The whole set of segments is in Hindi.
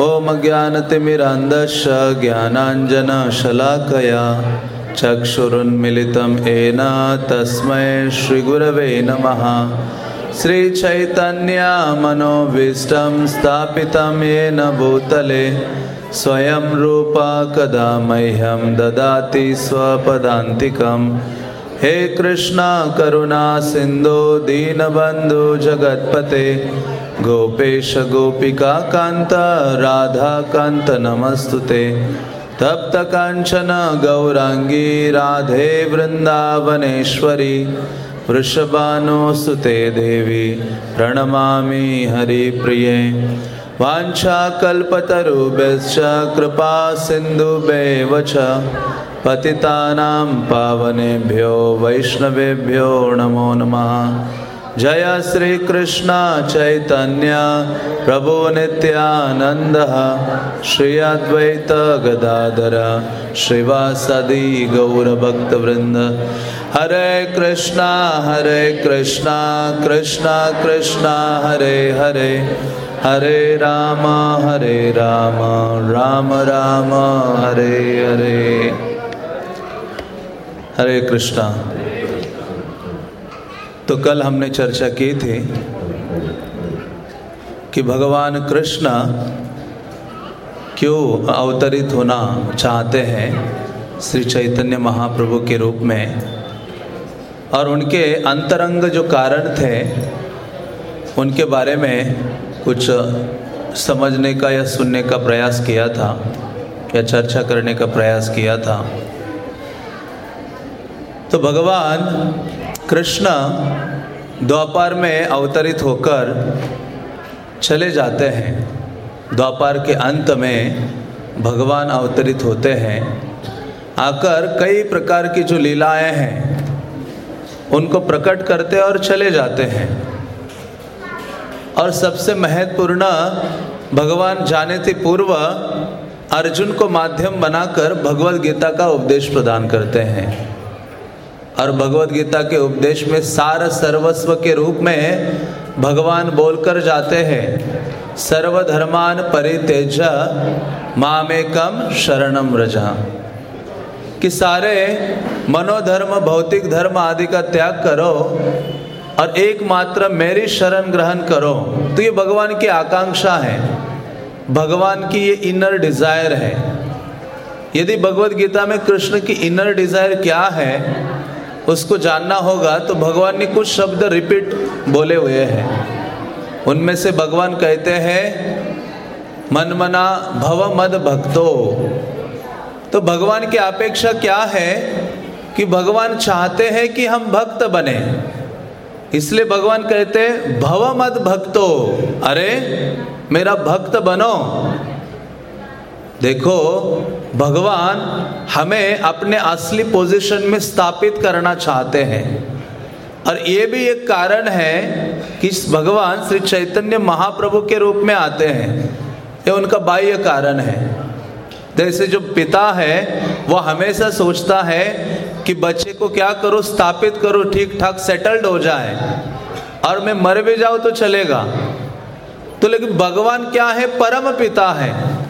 ॐ ज्ञानतिमिरान्धस्य ज्ञानाञ्जनशलाकया चक्षुरुन्मिलितं येन तस्मै श्रीगुरवे नमः। श्रीचैतन्यमनोभीष्टं स्थापितं येन भूतले स्वयं रूपा कदा मह्यं ददाति स्वपदान्तिकं हे कृष्ण करुणा सिन्धु दीनबन्धु जगत्पते गोपेश गोपिका कान्त राधाकान्त नमस्तु ते तप्त काञ्चन, गौराङ्गी, राधे वृन्दावनेश्वरी वृषभानुसुते देवी, प्रणमामि हरिप्रिये। वाञ्छाकल्पतरुभ्यश्च कृपा सिन्धुभ्येव च, पतितानां पावनेभ्यो, वैष्णवेभ्यो नमो नमः। जय श्री कृष्ण चैतन्य प्रभु नित्यानंद श्री अद्वैत गदाधर श्रीवासदि गौरभक्तवृंद हरे कृष्णा हरे कृष्णा कृष्णा कृष्णा, हरे हरे। हरे राम हरे राम राम राम, हरे हरे। हरे कृष्णा। तो कल हमने चर्चा की थी कि भगवान कृष्ण क्यों अवतरित होना चाहते हैं श्री चैतन्य महाप्रभु के रूप में और उनके अंतरंग जो कारण थे, उनके बारे में कुछ समझने का या सुनने का प्रयास किया था, या चर्चा करने का प्रयास किया था। तो भगवान कृष्ण द्वापार में अवतरित होकर चले जाते हैं। द्वापार के अंत में भगवान अवतरित होते हैं। आकर कई प्रकार की जो लीलाएँ हैं, उनको प्रकट करते और चले जाते हैं। और सबसे महत्वपूर्ण, भगवान जाने से पूर्व अर्जुन को माध्यम बनाकर भगवत गीता का उपदेश प्रदान करते हैं। और भगवत गीता के उपदेश में सार सर्वस्व के रूप में भगवान बोलकर जाते हैं, सर्वधर्मान परितेज मामेकम शरणम रजा कि सारे मनोधर्म, भौतिक धर्म आदि का त्याग करो और एकमात्र मेरी शरण ग्रहण करो। तो ये भगवान की आकांक्षा है। भगवान की ये इनर डिज़ायर है। यदि भगवत गीता में कृष्ण की इनर डिज़ायर क्या है उसको जानना होगा तो भगवान ने कुछ शब्द रिपीट बोले हुए हैं। उनमें से भगवान कहते हैं मनमना भव मद भक्तो। तो भगवान की अपेक्षा क्या है कि भगवान चाहते हैं कि हम भक्त बने। इसलिए भगवान कहते हैं, भव मद भक्तो। अरे, मेरा भक्त बनो। देखो, भगवान हमें अपने असली पोजीशन में स्थापित करना चाहते हैं। और ये भी एक कारण है कि भगवान श्री चैतन्य महाप्रभु के रूप में आते हैं। ये उनका बाह्य कारण है। जैसे जो पिता है, वो हमेशा सोचता है कि बच्चे को क्या करो, स्थापित करो ठीक ठाक सेटल्ड हो जाए और मैं मर भी जाऊँ तो चलेगा। तो लेकिन भगवान क्या है? परम पिता है।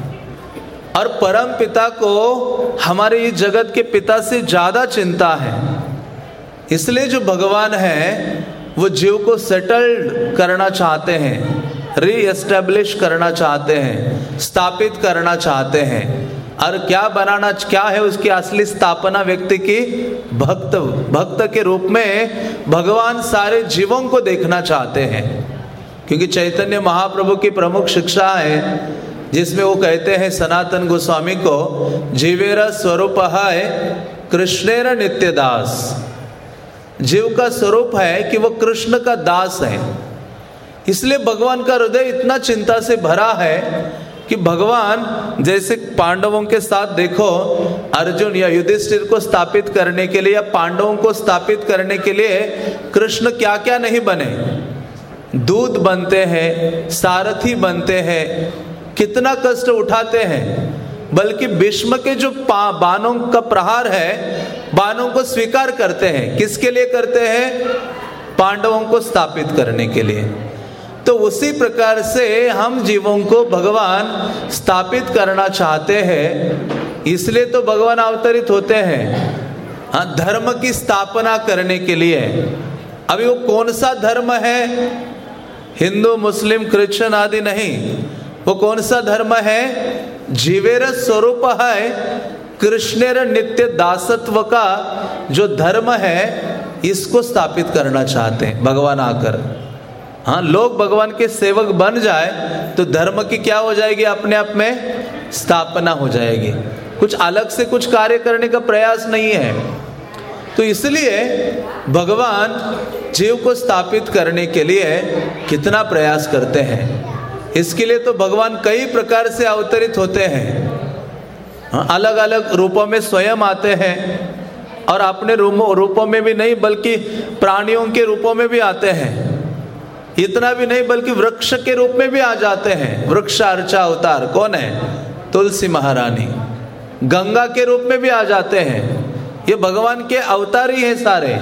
और परम पिता को हमारे इस जगत के पिता से ज़्यादा चिंता है। इसलिए जो भगवान है, वो जीव को सेटल्ड करना चाहते हैं री एस्टेब्लिश करना चाहते हैं, स्थापित करना चाहते हैं। और क्या बनाना, क्या है उसकी असली स्थापना व्यक्ति की? भक्त भक्त के रूप में भगवान सारे जीवों को देखना चाहते हैं। क्योंकि चैतन्य महाप्रभु की प्रमुख शिक्षा है जिसमें वो कहते हैं, सनातन गोस्वामी को जीवेरा स्वरूप है, कृष्णेर नित्य दास। जीव का स्वरूप है कि वो कृष्ण का दास है। इसलिए भगवान का हृदय इतना चिंता से भरा है कि भगवान, जैसे पांडवों के साथ देखो, अर्जुन या युधिष्ठिर को स्थापित करने के लिए या पांडवों को स्थापित करने के लिए कृष्ण क्या क्या नहीं बने? दूध बनते हैं, सारथी बनते हैं कितना कष्ट उठाते हैं, बल्कि भीष्म के जो बाणों का प्रहार है, बाणों को स्वीकार करते हैं। किसके लिए करते हैं? पांडवों को स्थापित करने के लिए। तो उसी प्रकार से हम जीवों को भगवान स्थापित करना चाहते हैं, इसलिए तो भगवान अवतरित होते हैं। हाँ धर्म की स्थापना करने के लिए। अभी वो कौन सा धर्म है? हिंदू, मुस्लिम, क्रिश्चियन आदि नहीं। वो कौन सा धर्म है? जीवेर स्वरूप है, कृष्णेर नित्य दासत्व का जो धर्म है, इसको स्थापित करना चाहते हैं, भगवान आकर। हाँ लोग भगवान के सेवक बन जाए तो धर्म की क्या हो जाएगी अपने आप में? स्थापना हो जाएगी। कुछ अलग से कुछ कार्य करने का प्रयास नहीं है। तो इसलिए भगवान जीव को स्थापित करने के लिए कितना प्रयास करते हैं? इसके लिए तो भगवान कई प्रकार से अवतरित होते हैं। हाँ, अलग अलग रूपों में स्वयं आते हैं और अपने रूपों में भी नहीं बल्कि प्राणियों के रूपों में भी आते हैं। इतना भी नहीं बल्कि वृक्ष के रूप में भी आ जाते हैं। वृक्ष अर्चा अवतार कौन है? तुलसी महारानी। गंगा के रूप में भी आ जाते हैं। ये भगवान के अवतार ही हैं सारे।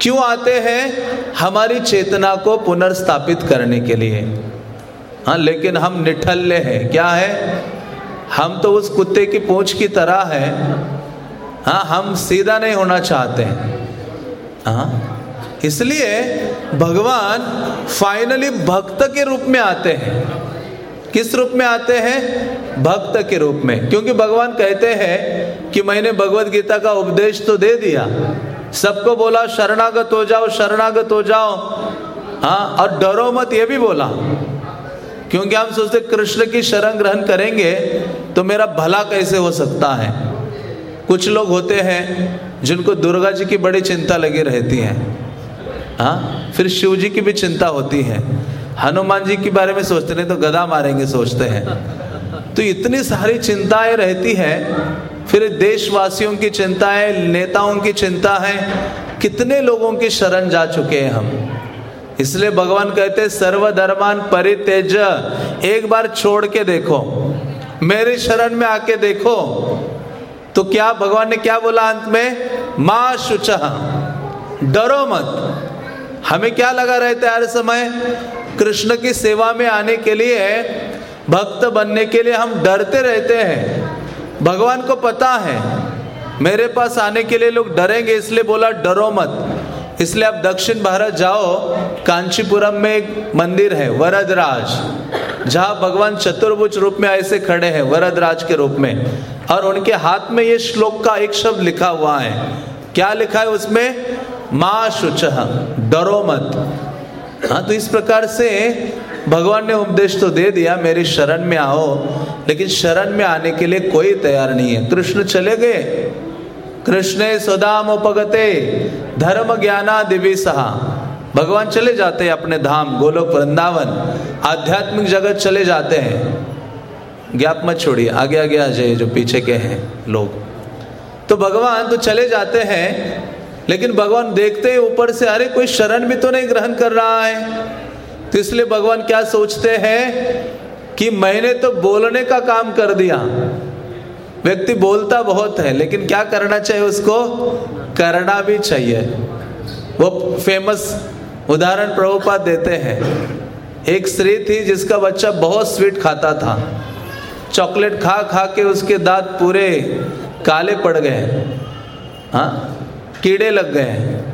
क्यों आते हैं? हमारी चेतना को पुनर्स्थापित करने के लिए। हाँ लेकिन हम निठल्ले हैं। क्या है? हम तो उस कुत्ते की पूंछ की तरह है। हाँ हम सीधा नहीं होना चाहते हैं। हाँ इसलिए भगवान फाइनली भक्त के रूप में आते हैं। किस रूप में आते हैं? भक्त के रूप में। क्योंकि भगवान कहते हैं कि मैंने भगवत गीता का उपदेश तो दे दिया। सबको बोला, शरणागत हो जाओ, शरणागत हो जाओ। हाँ और डरो मत, ये भी बोला। क्योंकि हम सोचते कृष्ण की शरण ग्रहण करेंगे तो मेरा भला कैसे हो सकता है? कुछ लोग होते हैं, जिनको दुर्गा जी की बड़ी चिंता लगी रहती है। हाँ फिर शिव जी की भी चिंता होती है। हनुमान जी के बारे में सोचते, नहीं तो गदा मारेंगे सोचते हैं। तो इतनी सारी चिंताएँ रहती है, फिर देशवासियों की चिंताएँ, नेताओं की चिंता है, कितने लोगों की शरण जा चुके हैं हम? इसलिए भगवान कहते सर्वधर्मान परितेज, एक बार छोड़ के देखो। मेरे शरण में आके देखो। तो क्या भगवान ने क्या बोला अंत में? माँ शुच, डरो मत। हमें क्या लगा रहता है हर समय? कृष्ण की सेवा में आने के लिए, भक्त बनने के लिए हम डरते रहते हैं। भगवान को पता है, मेरे पास आने के लिए लोग डरेंगे, इसलिए बोला, डरो मत। इसलिए आप दक्षिण भारत जाओ, कांचीपुरम में एक मंदिर है, वरदराज, जहाँ भगवान चतुर्भुज रूप में ऐसे खड़े हैं, वरदराज के रूप में। और उनके हाथ में ये श्लोक का एक शब्द लिखा हुआ है। क्या लिखा है उसमें? माँ शुच, डरो मत। हाँ तो इस प्रकार से भगवान ने उपदेश तो दे दिया, मेरी शरण में आओ, लेकिन शरण में आने के लिए कोई तैयार नहीं है। कृष्ण चले गए कृष्ण सुदाम उपगते धर्म ज्ञाना दिव्य सहा। भगवान चले जाते हैं अपने धाम, गोलोक वृंदावन। आध्यात्मिक जगत चले जाते हैं। ज्ञाप मत छोड़िए, आगे आगे आ जाइए, जो पीछे के हैं लोग। तो भगवान तो चले जाते हैं, लेकिन भगवान देखते हैं ऊपर से, अरे कोई शरण भी तो नहीं ग्रहण कर रहा है। तो इसलिए भगवान क्या सोचते हैं कि मैंने तो बोलने का काम कर दिया। व्यक्ति बोलता बहुत है, लेकिन क्या करना चाहिए उसको? करना भी चाहिए। वो फ़ेमस उदाहरण प्रभुपात देते हैं। एक स्त्री थी जिसका बच्चा बहुत स्वीट खाता था। चॉकलेट खा खा के उसके दांत पूरे काले पड़ गए हाँ। कीड़े लग गए हैं।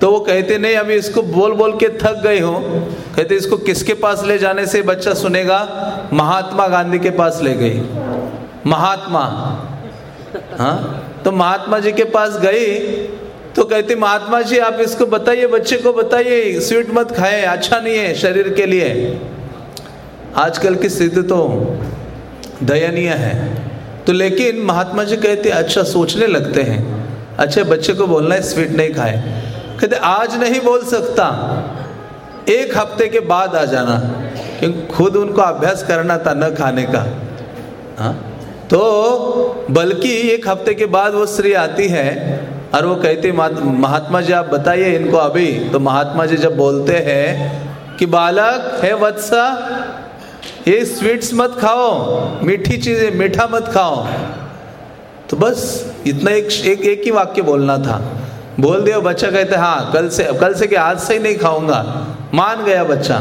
तो वो कहते, नहीं, अभी इसको बोल बोल के थक गए हो। कहते, इसको किसके पास ले जाने से बच्चा सुनेगा? महात्मा गांधी के पास ले गई। महात्मा। हाँ? तो महात्मा जी के पास गई तो कहती, महात्मा जी, आप इसको बताइए, बच्चे को बताइए, स्वीट मत खाए अच्छा नहीं है शरीर के लिए। आजकल की स्थिति तो दयनीय है। तो लेकिन महात्मा जी कहते अच्छा सोचने लगते हैं। अच्छे बच्चे को बोलना है, स्वीट नहीं खाए। कहते, आज नहीं बोल सकता। एक हफ़्ते के बाद आ जाना। क्योंकि खुद उनको अभ्यास करना था न खाने का। हाँ? तो बल्कि एक हफ़्ते के बाद वो स्त्री आती है और वो कहती महात्मा जी आप बताइए इनको अभी। तो महात्मा जी जब बोलते हैं कि बालक है वत्सा ये स्वीट्स मत खाओ मीठी चीज़ें मीठा मत खाओ। तो बस इतना एक एक, एक ही वाक्य बोलना था। बोल दिया बच्चा कहते हाँ कल से कल से कि आज से ही नहीं खाऊँगा। मान गया बच्चा।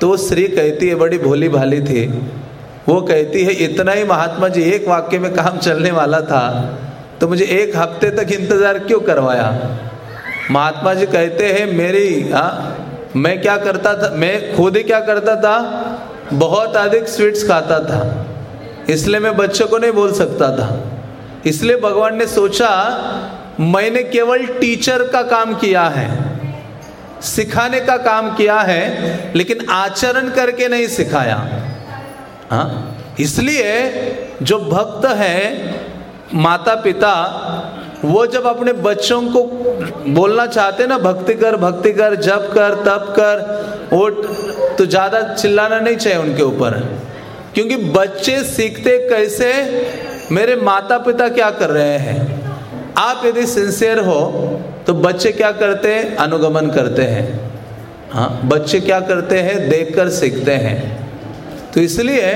तो वो स्त्री कहती है बड़ी भोली भाली थी। वो कहती है इतना ही महात्मा जी एक वाक्य में काम चलने वाला था तो मुझे एक हफ़्ते तक इंतज़ार क्यों करवाया? महात्मा जी कहते हैं मेरी आ, मैं क्या करता था मैं खुद ही क्या करता था? बहुत अधिक स्वीट्स खाता था इसलिए मैं बच्चों को नहीं बोल सकता था। इसलिए भगवान ने सोचा मैंने केवल टीचर का काम किया है सिखाने का काम किया है लेकिन आचरण करके नहीं सिखाया। हाँ? इसलिए जो भक्त है माता पिता वो जब अपने बच्चों को बोलना चाहते ना, भक्ति कर भक्ति कर, जप कर, तप कर, ओट तो ज़्यादा चिल्लाना नहीं चाहिए उनके ऊपर। क्योंकि बच्चे सीखते कैसे, मेरे माता पिता क्या कर रहे हैं? आप यदि सिंसियर हो तो बच्चे क्या करते हैं? अनुगमन करते हैं। हाँ बच्चे क्या करते हैं? देखकर सीखते हैं। तो इसलिए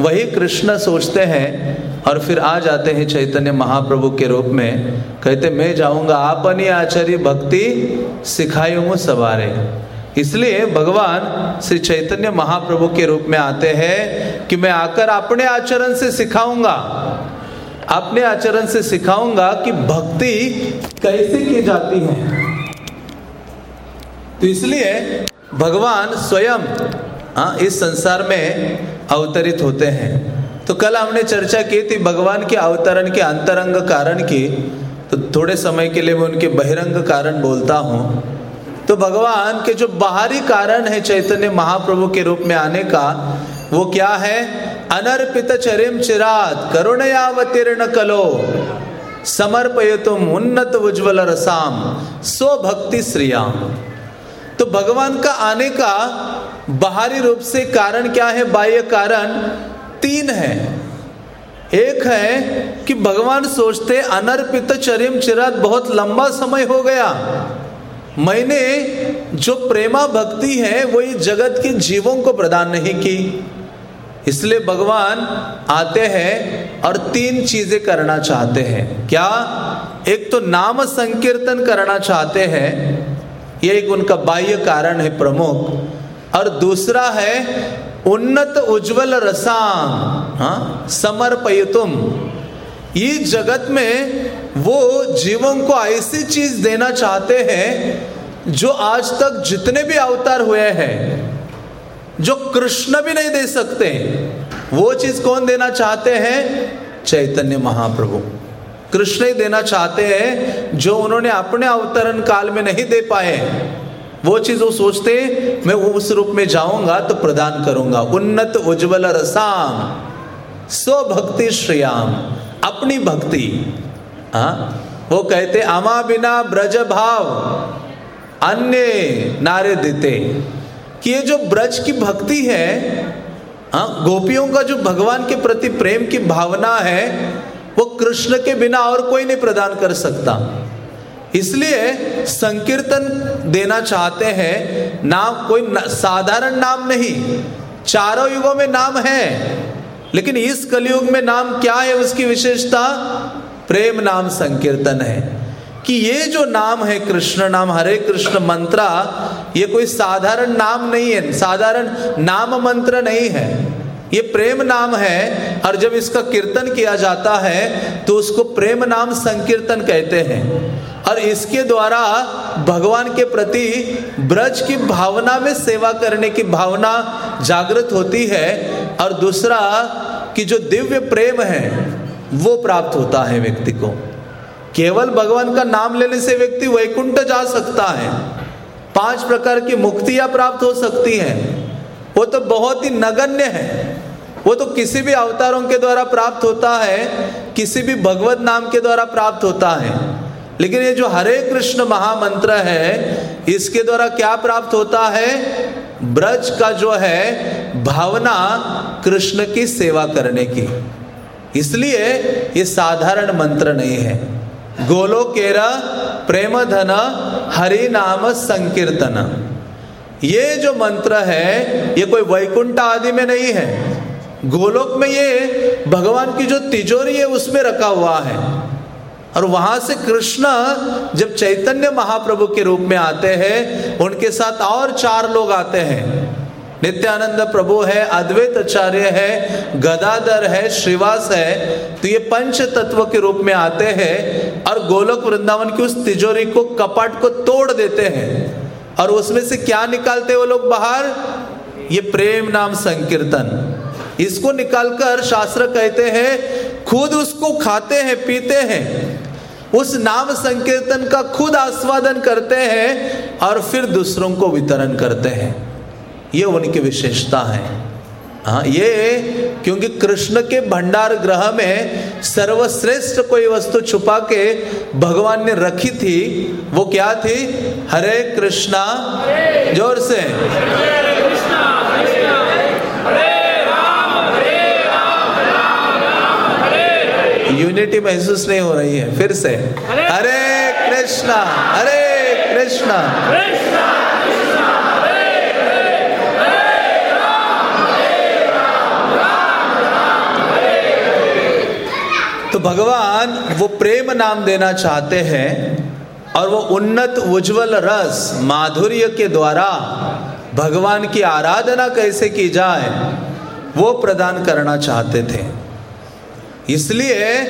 वही कृष्ण सोचते हैं और फिर आ जाते हैं चैतन्य महाप्रभु के रूप में। कहते, मैं जाऊँगा आपनी आचार्य भक्ति सिखाई सवारे। इसलिए भगवान श्री चैतन्य महाप्रभु के रूप में आते हैं कि मैं आकर अपने आचरण से सिखाऊँगा। अपने आचरण से सिखाऊँगा कि भक्ति कैसे की जाती है। तो इसलिए भगवान स्वयं हाँ इस संसार में अवतरित होते हैं। तो कल हमने चर्चा की थी भगवान के अवतरण के अंतरंग कारण की। तो थोड़े समय के लिए मैं उनके बहिरंग कारण बोलता हूँ। तो भगवान के जो बाहरी कारण है चैतन्य महाप्रभु के रूप में आने का, वो क्या है? अनर्पित चरिम चिरात करुणयावतीर्ण कलो। समर्पय तुम उन्नत उज्ज्वल रसाम। स्वभक्ति श्रियाम। तो भगवान का आने का बाहरी रूप से कारण क्या है? बाह्य कारण तीन है। एक है कि भगवान सोचते अनर्पित चरिम चिरात बहुत लंबा समय हो गया। मैंने जो प्रेमा भक्ति है वो इस जगत के जीवों को प्रदान नहीं की। इसलिए भगवान आते हैं और तीन चीज़ें करना चाहते हैं। क्या? एक तो नाम संकीर्तन करना चाहते हैं ये एक उनका बाह्य कारण है प्रमुख। और दूसरा है, उन्नत उज्जवल रसाम हाँ समर्पयुतुम। ये जगत में वो जीवों को ऐसी चीज़ देना चाहते हैं, जो आज तक जितने भी अवतार हुए हैं, जो कृष्ण भी नहीं दे सकते, वो चीज़ कौन देना चाहते हैं? चैतन्य महाप्रभु। कृष्ण ही देना चाहते हैं, जो उन्होंने अपने अवतरण काल में नहीं दे पाए। वो चीज़ वो सोचते, मैं वो उस रूप में जाऊँगा तो प्रदान करूँगा। उन्नत उज्ज्वल रसाम स्वभक्ति श्रियाम, अपनी भक्ति। हाँ? वो कहते, अमा बिना ब्रज भाव, अन्य नारे देते। कि ये जो ब्रज की भक्ति है हाँ गोपियों का जो भगवान के प्रति प्रेम की भावना है वो कृष्ण के बिना और कोई नहीं प्रदान कर सकता। इसलिए संकीर्तन देना चाहते हैं नाम कोई न, साधारण नाम नहीं चारों युगों में नाम है लेकिन इस कलयुग में नाम क्या है उसकी विशेषता? प्रेम नाम संकीर्तन है। कि ये जो नाम है कृष्ण नाम हरे कृष्ण मंत्रा ये कोई साधारण नाम नहीं है साधारण नाम मंत्र नहीं है। ये प्रेम नाम है, और जब इसका कीर्तन किया जाता है तो उसको प्रेम नाम संकीर्तन कहते हैं। और इसके द्वारा भगवान के प्रति ब्रज की भावना में सेवा करने की भावना जागृत होती है, और दूसरा कि जो दिव्य प्रेम है, वो प्राप्त होता है व्यक्ति को। केवल भगवान का नाम लेने से व्यक्ति वैकुंठ जा सकता है। पाँच प्रकार की मुक्तियाँ प्राप्त हो सकती हैं। वो तो बहुत ही नगण्य है। वो तो किसी भी अवतारों के द्वारा प्राप्त होता है, किसी भी भगवत नाम के द्वारा प्राप्त होता है। लेकिन ये जो हरे कृष्ण महामंत्र है, इसके द्वारा क्या प्राप्त होता है? ब्रज का जो है, भावना कृष्ण की सेवा करने की। इसलिए ये साधारण मंत्र नहीं है। गोलो केरा प्रेम धन हरि नाम संकीर्तन। ये जो मंत्र है, ये कोई वैकुंठ आदि में नहीं है। गोलोक में ये भगवान की जो तिजोरी है, उसमें रखा हुआ है। और वहाँ से कृष्ण जब चैतन्य महाप्रभु के रूप में आते हैं, उनके साथ और चार लोग आते हैं। नित्यानंद प्रभु है अद्वैत आचार्य है, गदाधर है, श्रीवास है तो ये पंच तत्व के रूप में आते हैं और गोलोक वृंदावन की उस तिजोरी को, कपाट को तोड़ देते हैं। और उसमें से क्या निकालते वो लोग बाहर? ये प्रेम नाम संकीर्तन। इसको निकालकर शास्त्र कहते हैं, खुद उसको खाते हैं, पीते हैं। उस नाम संकीर्तन का खुद आस्वादन करते हैं और फिर दूसरों को वितरण करते हैं। ये उनकी विशेषता है। हाँ ये क्योंकि कृष्ण के भंडार ग्रह में सर्वश्रेष्ठ कोई वस्तु छुपा के भगवान ने रखी थी, वो क्या थी? हरे कृष्णा। ज़ोर से। यूनिटी महसूस नहीं हो रही है फिर से। हरे कृष्णा हरे कृष्णा। तो भगवान वो प्रेम नाम देना चाहते हैं और वो उन्नत उज्जवल रस माधुर्य के द्वारा भगवान की आराधना कैसे की जाए वो प्रदान करना चाहते थे। इसलिए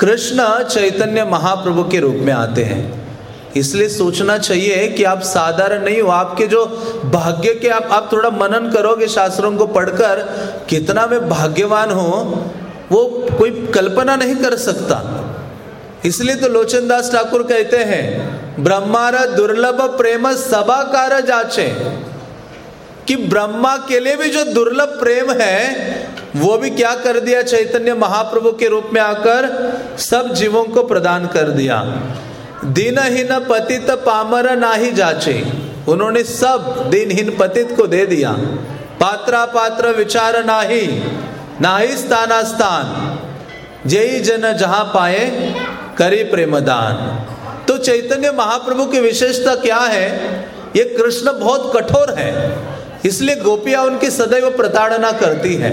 कृष्ण चैतन्य महाप्रभु के रूप में आते हैं। इसलिए सोचना चाहिए कि आप साधारण नहीं हो, आपके जो भाग्य के आप आप थोड़ा मनन करोगे शास्त्रों को पढ़कर, कितना मैं भाग्यवान हूँ, वो कोई कल्पना नहीं कर सकता। इसलिए तो लोचन दास ठाकुर कहते हैं, ब्रह्मार दुर्लभ प्रेम सभाकार जाचे। कि ब्रह्मा के लिए भी जो दुर्लभ प्रेम है वो भी क्या कर दिया? चैतन्य महाप्रभु के रूप में आकर सब जीवों को प्रदान कर दिया। दिनहीन पतित पामर नाही जाचे। उन्होंने सब दिनहीन पतित को दे दिया। पात्रा पात्र विचार नाही नाही स्थाना स्थान जय जन जहाँ पाए, करी प्रेमदान। तो चैतन्य महाप्रभु की विशेषता क्या है? ये कृष्ण बहुत कठोर है, इसलिए गोपियाँ उनकी सदैव प्रताड़ना करती है।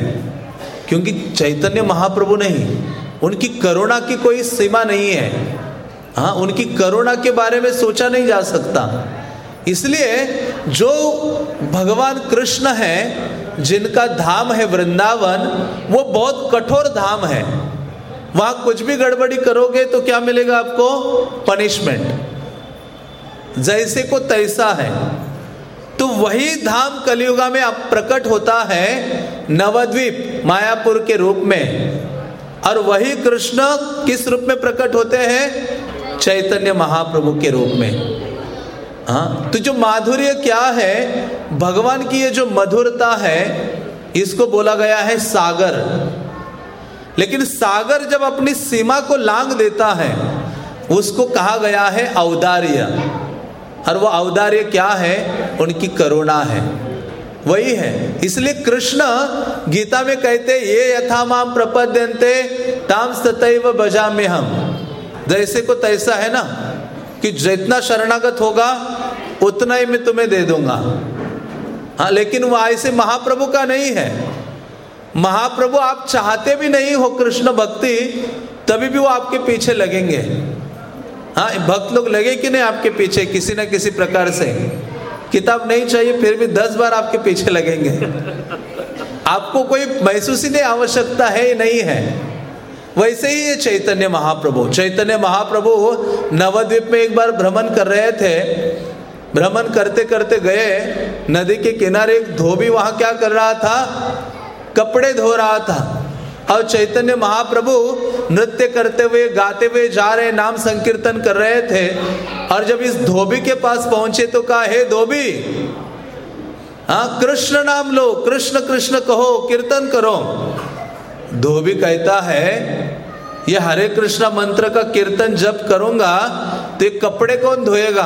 क्योंकि चैतन्य महाप्रभु नहीं, उनकी करुणा की कोई सीमा नहीं है। हाँ उनकी करुणा के बारे में सोचा नहीं जा सकता। इसलिए जो भगवान कृष्ण है, जिनका धाम है वृंदावन, वो बहुत कठोर धाम है। वहाँ कुछ भी गड़बड़ी करोगे तो क्या मिलेगा आपको? पनिशमेंट। जैसे को तैसा है। तो वही धाम कलियुगा में अब प्रकट होता है नवद्वीप मायापुर के रूप में। और वही कृष्ण किस रूप में प्रकट होते हैं? चैतन्य महाप्रभु के रूप में। हाँ तो जो माधुर्य क्या है? भगवान की ये जो मधुरता है, इसको बोला गया है सागर। लेकिन सागर जब अपनी सीमा को लांग देता है, उसको कहा गया है औदार्य। और वो औदार्य क्या है? उनकी करुणा है। वही है। इसलिए कृष्ण गीता में कहते, ये यथा माम प्रपद्यंते ताम सतैव बजा में हम जैसे को तैसा है ना, कि जितना शरणागत होगा, उतना ही मैं तुम्हें दे दूँगा। हाँ लेकिन वो ऐसे महाप्रभु का नहीं है। महाप्रभु आप चाहते भी नहीं हो कृष्ण भक्ति, तभी भी वो आपके पीछे लगेंगे। हाँ भक्त लोग लगे कि नहीं आपके पीछे? किसी न किसी प्रकार से। किताब नहीं चाहिए, फिर भी दस बार आपके पीछे लगेंगे। आपको कोई महसूस ही नहीं, आवश्यकता है नहीं है। वैसे ही ये चैतन्य महाप्रभु। चैतन्य महाप्रभु नवद्वीप में एक बार भ्रमण कर रहे थे। भ्रमण करते करते गए। नदी के किनारे एक धोबी वहाँ क्या कर रहा था? कपड़े धो रहा था। और चैतन्य महाप्रभु नृत्य करते हुए, गाते हुए जा रहे, नाम संकीर्तन कर रहे थे। और जब इस धोबी के पास पहुँचे तो कहा, हे धोबी हाँ कृष्ण नाम लो, कृष्ण कृष्ण कहो, कीर्तन करो। धोबी कहता है, ये हरे कृष्णा मंत्र का कीर्तन जब करूँगा तो ये कपड़े कौन धोएगा?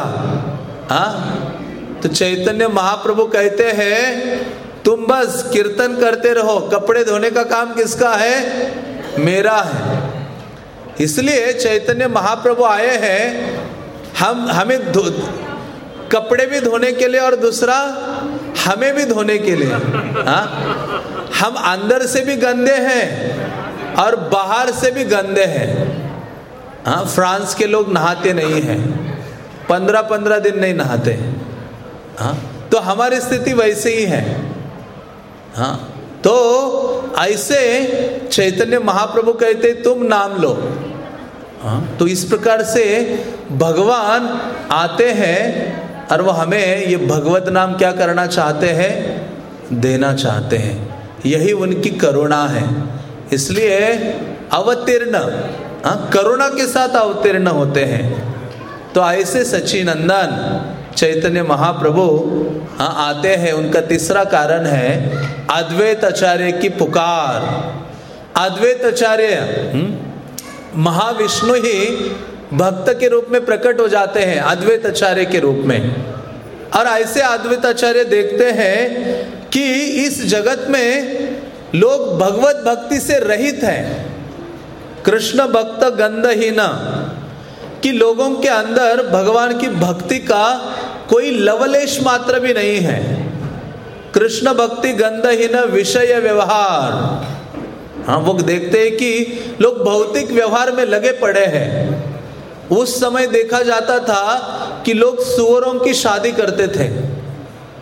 हाँ तो चैतन्य महाप्रभु कहते हैं तुम बस कीर्तन करते रहो। कपड़े धोने का काम किसका है? मेरा है। इसलिए चैतन्य महाप्रभु आए हैं। हम, हमें कपड़े भी धोने के लिए और दूसरा हमें भी धोने के लिए। हा? हम अंदर से भी गंदे हैं और बाहर से भी गंदे हैं। हाँ फ्रांस के लोग नहाते नहीं हैं। पंद्रह पंद्रह दिन नहीं नहाते। हाँ? तो हमारी स्थिति वैसे ही है। हाँ। तो ऐसे चैतन्य महाप्रभु कहते तुम नाम लो। हाँ। तो इस प्रकार से भगवान आते हैं और वो हमें ये भगवत नाम क्या करना चाहते हैं? देना चाहते हैं। यही उनकी करुणा है। इसलिए अवतीर्ण हाँ, करुणा के साथ अवतीर्ण होते हैं। तो ऐसे सचिनंदन चैतन्य महाप्रभु हाँ आते हैं। उनका तीसरा कारण है अद्वैत आचार्य की पुकार। अद्वैत आचार्य हम्म, महाविष्णु ही भक्त के रूप में प्रकट हो जाते हैं अद्वैत आचार्य के रूप में। और ऐसे अद्वैत आचार्य देखते हैं कि इस जगत में लोग भगवत भक्ति से रहित हैं। कृष्ण भक्त गंध ही गंधहीन कि लोगों के अंदर भगवान की भक्ति का कोई लवलेश मात्र भी नहीं है। कृष्ण भक्ति गंधहीन विषय व्यवहार। हाँ वो देखते हैं कि लोग भौतिक व्यवहार में लगे पड़े हैं। उस समय देखा जाता था कि लोग सुअरों की शादी करते थे।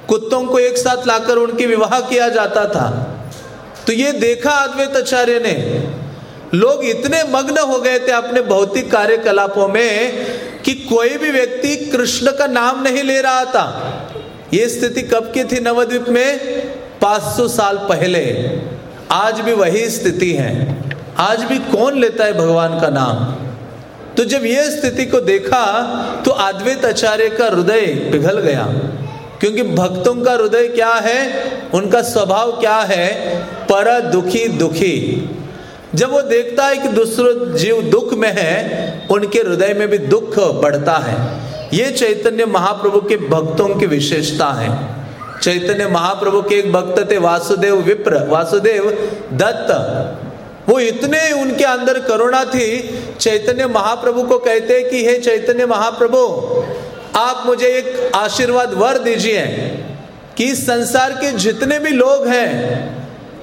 कुत्तों को एक साथ लाकर उनकी विवाह किया जाता था। तो ये देखा अद्वैत आचार्य ने लोग इतने मग्न हो गए थे अपने भौतिक कार्यकलापों में कि कोई भी व्यक्ति कृष्ण का नाम नहीं ले रहा था। ये स्थिति कब की थी नवद्वीप में? 500 साल पहले। आज भी वही स्थिति है। आज भी कौन लेता है भगवान का नाम? तो जब यह स्थिति को देखा तो अद्वैत आचार्य का हृदय पिघल गया। क्योंकि भक्तों का हृदय क्या है? उनका स्वभाव क्या है? पर दुखी दुखी। जब वो देखता है कि दूसरो जीव दुख में है, उनके हृदय में भी दुख बढ़ता है। ये चैतन्य महाप्रभु के भक्तों की विशेषता है। चैतन्य महाप्रभु के एक भक्त थे, वासुदेव विप्र, वासुदेव दत्त। वो इतने उनके अंदर करुणा थी, चैतन्य महाप्रभु को कहते कि, हे चैतन्य महाप्रभु, आप मुझे एक आशीर्वाद वर दीजिए कि संसार के जितने भी लोग हैं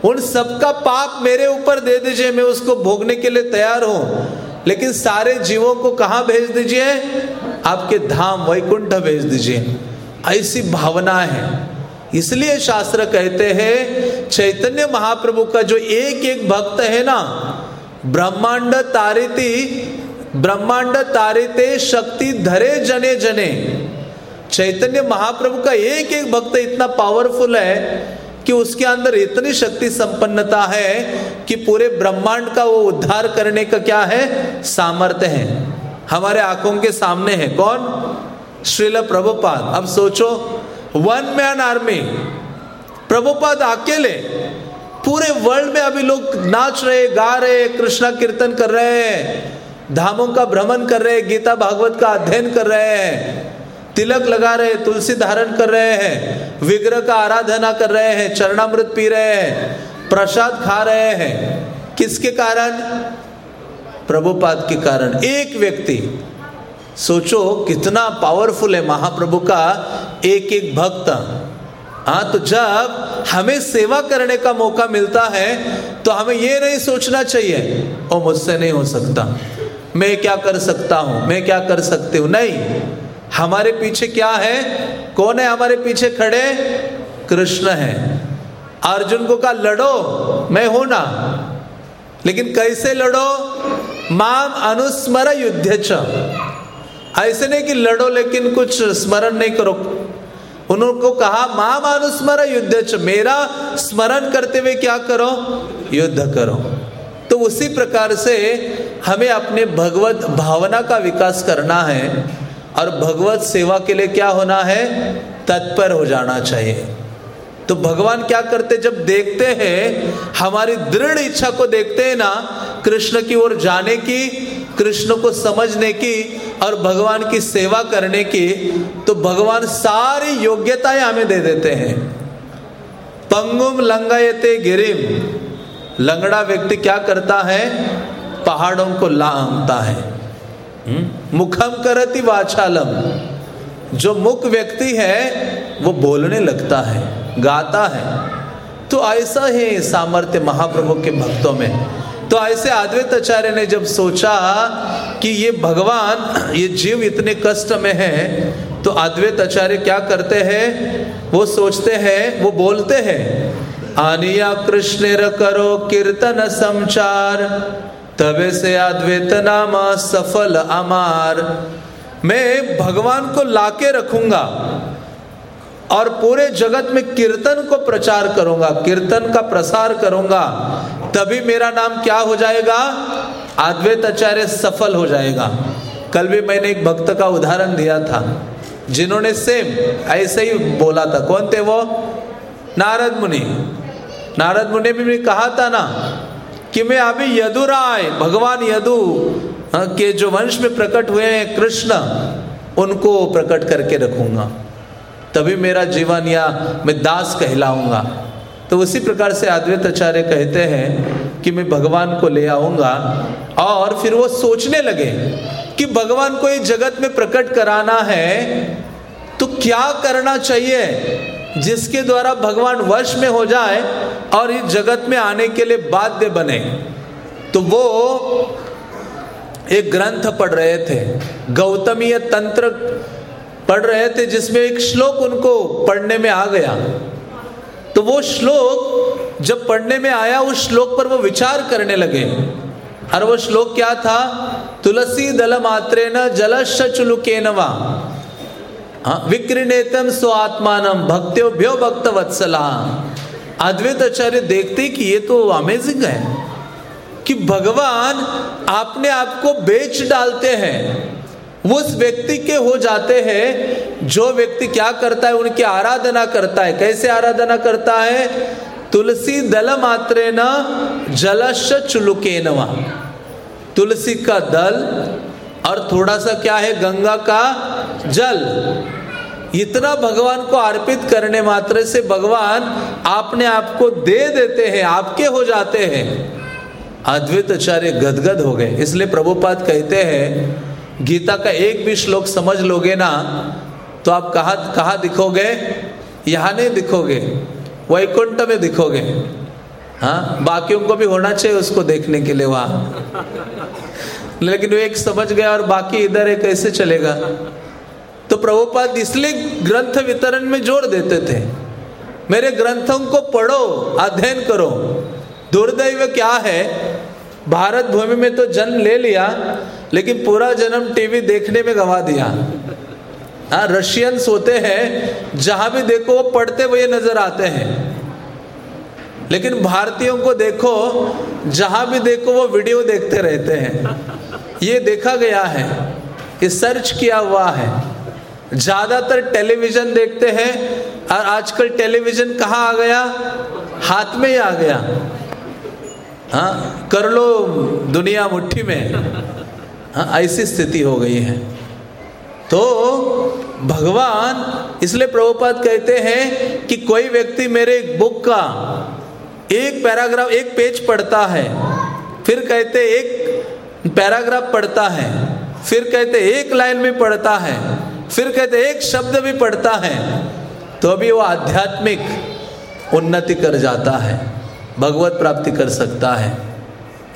उन सबका पाप मेरे ऊपर दे दीजिए, मैं उसको भोगने के लिए तैयार हूँ। लेकिन सारे जीवों को कहा भेज दीजिए? आपके धाम वैकुंठ भेज दीजिए। ऐसी भावना है। इसलिए शास्त्र कहते हैं, चैतन्य महाप्रभु का जो एक एक भक्त है ना, ब्रह्मांड तारिति, ब्रह्मांड तारिते शक्ति धरे जने जने। चैतन्य महाप्रभु का एक एक भक्त इतना पावरफुल है कि उसके अंदर इतनी शक्ति संपन्नता है कि पूरे ब्रह्मांड का वो उद्धार करने का क्या है? सामर्थ्य है। हमारे आँखों के सामने है। कौन? श्रील प्रभुपाद। अब सोचो वन मैन आर्मी प्रभुपाद अकेले, पूरे वर्ल्ड में अभी लोग नाच रहे, गा रहे, कृष्णा कीर्तन कर रहे हैं, धामों का भ्रमण कर रहे हैं, गीता भागवत का अध्ययन कर रहे हैं। तिलक लगा रहे हैं, तुलसी धारण कर रहे हैं, विग्रह का आराधना कर रहे हैं, चरणामृत पी रहे हैं, प्रसाद खा रहे हैं। किसके कारण? प्रभुपाद के कारण। एक व्यक्ति, सोचो कितना पावरफुल है महाप्रभु का एक एक भक्त। हाँ तो जब हमें सेवा करने का मौका मिलता है तो हमें ये नहीं सोचना चाहिए, ओ, मुझसे नहीं हो सकता। मैं क्या कर सकता हूँ? मैं क्या कर सकती हूँ? नहीं। हमारे पीछे क्या है? कौन है हमारे पीछे खड़े? कृष्ण है। अर्जुन को कहा, लड़ो, मैं हूँ ना। लेकिन कैसे लड़ो? माम अनुस्मर युद्ध ऐसे नहीं कि लड़ो, लेकिन कुछ स्मरण नहीं करो। उनको कहा, माम अनुस्मर युद्ध मेरा स्मरण करते हुए क्या करो? युद्ध करो। तो उसी प्रकार से हमें अपने भगवत भावना का विकास करना है। और भगवत सेवा के लिए क्या होना है? तत्पर हो जाना चाहिए। तो भगवान क्या करते जब देखते हैं, हमारी दृढ़ इच्छा को देखते हैं ना, कृष्ण की ओर जाने की, कृष्ण को समझने की और भगवान की सेवा करने की तो भगवान सारी योग्यताएँ हमें दे देते हैं। पंगुम लंगायते गिरिम। लंगड़ा व्यक्ति क्या करता है? पहाड़ों को लांगता है? मुखम करती वाचालम जो मुख व्यक्ति है, वो बोलने लगता है, गाता है। तो ऐसा है सामर्थ्य महाप्रभु के भक्तों में। तो ऐसे अद्वैत आचार्य ने जब सोचा कि ये भगवान, ये जीव इतने कष्ट में है तो अद्वैत आचार्य क्या करते हैं? वो सोचते हैं, वो बोलते हैं, आनिया कृष्ण करो कीर्तन समचार तबे से अद्वैत नामा सफल अमार। मैं भगवान को लाके रखूँगा और पूरे जगत में कीर्तन को प्रचार करूँगा, कीर्तन का प्रसार करूँगा, तभी मेरा नाम क्या हो जाएगा? अद्वैत आचार्य सफल हो जाएगा। कल भी मैंने एक भक्त का उदाहरण दिया था, जिन्होंने सेम ऐसे ही बोला था। कौन थे वो? नारद मुनि। नारद मुनि भी कहा था ना कि मैं अभी यदुराय भगवान यदु हाँ, के जो वंश में प्रकट हुए हैं कृष्ण उनको प्रकट करके रखूँगा। तभी मेरा जीवन या मैं दास कहलाऊँगा। तो उसी प्रकार से अद्वैत आचार्य कहते हैं कि मैं भगवान को ले आऊँगा और फिर वो सोचने लगे कि भगवान को इस जगत में प्रकट कराना है तो क्या करना चाहिए? जिसके द्वारा भगवान वश में हो जाए और इस जगत में आने के लिए बाध्य बने। तो वो एक ग्रंथ पढ़ रहे थे, गौतमीय तंत्र पढ़ रहे थे, जिसमें एक श्लोक उनको पढ़ने में आ गया। तो वो श्लोक जब पढ़ने में आया, उस श्लोक पर वो विचार करने लगे। और वो श्लोक क्या था? तुलसी दल मात्रे न जलश चुलुके हाँ विक्रिनेतम स्वात्मान भक्त्योभ्यो भक्त वत्सला अद्वैत आचार्य देखते कि ये तो अमेजिंग है कि भगवान अपने आप को बेच डालते हैं। उस व्यक्ति के हो जाते हैं, जो व्यक्ति क्या करता है, उनकी आराधना करता है। कैसे आराधना करता है? तुलसी दल मात्रे न जलश चुलुके तुलसी का दल और थोड़ा सा क्या है, गंगा का जल। इतना भगवान को अर्पित करने मात्र से भगवान आपने आपको दे देते हैं, आपके हो जाते हैं। अद्वैत आचार्य गदगद हो गए। इसलिए प्रभुपाद कहते हैं, गीता का एक भी श्लोक समझ लोगे ना तो आप कहा कहा दिखोगे? यहाँ नहीं दिखोगे, वैकुंठ में दिखोगे। हाँ बाकियों को भी होना चाहिए उसको देखने के लिए वहाँ। लेकिन वो एक समझ गया और बाकी इधर है कैसे चलेगा। तो प्रभुपाद इसलिए ग्रंथ वितरण में ज़ोर देते थे। मेरे ग्रंथों को पढ़ो, अध्ययन करो। दुर्दैव क्या है? भारत भूमि में तो जन्म ले लिया, लेकिन पूरा जन्म टीवी देखने में गवा दिया। हाँ रशियंस होते हैं, जहाँ भी देखो, वो पढ़ते हुए नज़र आते हैं। लेकिन भारतीयों को देखो, जहाँ भी देखो, वो वीडियो देखते रहते हैं। ये देखा गया है ये सर्च किया हुआ है। ज़्यादातर टेलीविज़न देखते हैं और आजकल टेलीविज़न कहाँ आ गया? हाथ में ही आ गया। हाँ कर लो दुनिया मुट्ठी में। हाँ ऐसी स्थिति हो गई है। तो भगवान इसलिए प्रभुपाद कहते हैं कि कोई व्यक्ति मेरे बुक का एक पैराग्राफ, एक पेज पढ़ता है, फिर कहते एक पैराग्राफ पढ़ता है, फिर कहते एक लाइन भी पढ़ता है, फिर कहते एक शब्द भी पढ़ता है तो अभी वो आध्यात्मिक उन्नति कर जाता है, भगवत प्राप्ति कर सकता है।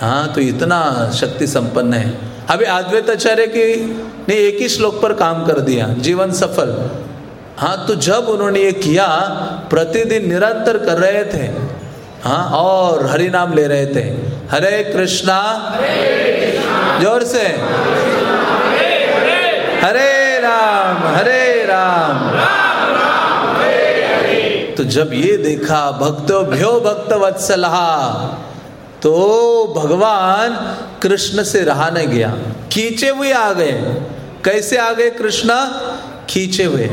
हाँ तो इतना शक्ति संपन्न है। अभी अद्वैताचार्य की ने एक ही श्लोक पर काम कर दिया, जीवन सफल। हाँ तो जब उन्होंने ये किया, प्रतिदिन निरंतर कर रहे थे। हाँ और हरि नाम ले रहे थे। हरे कृष्णा। ज़ोर से। हरे राम हरे राम। तो जब ये देखा, भक्तो भ्यो भक्त वत्सला तो भगवान कृष्ण से रहा नहीं गया। खींचे हुए आ गए। कैसे आ गए कृष्ण? खींचे हुए।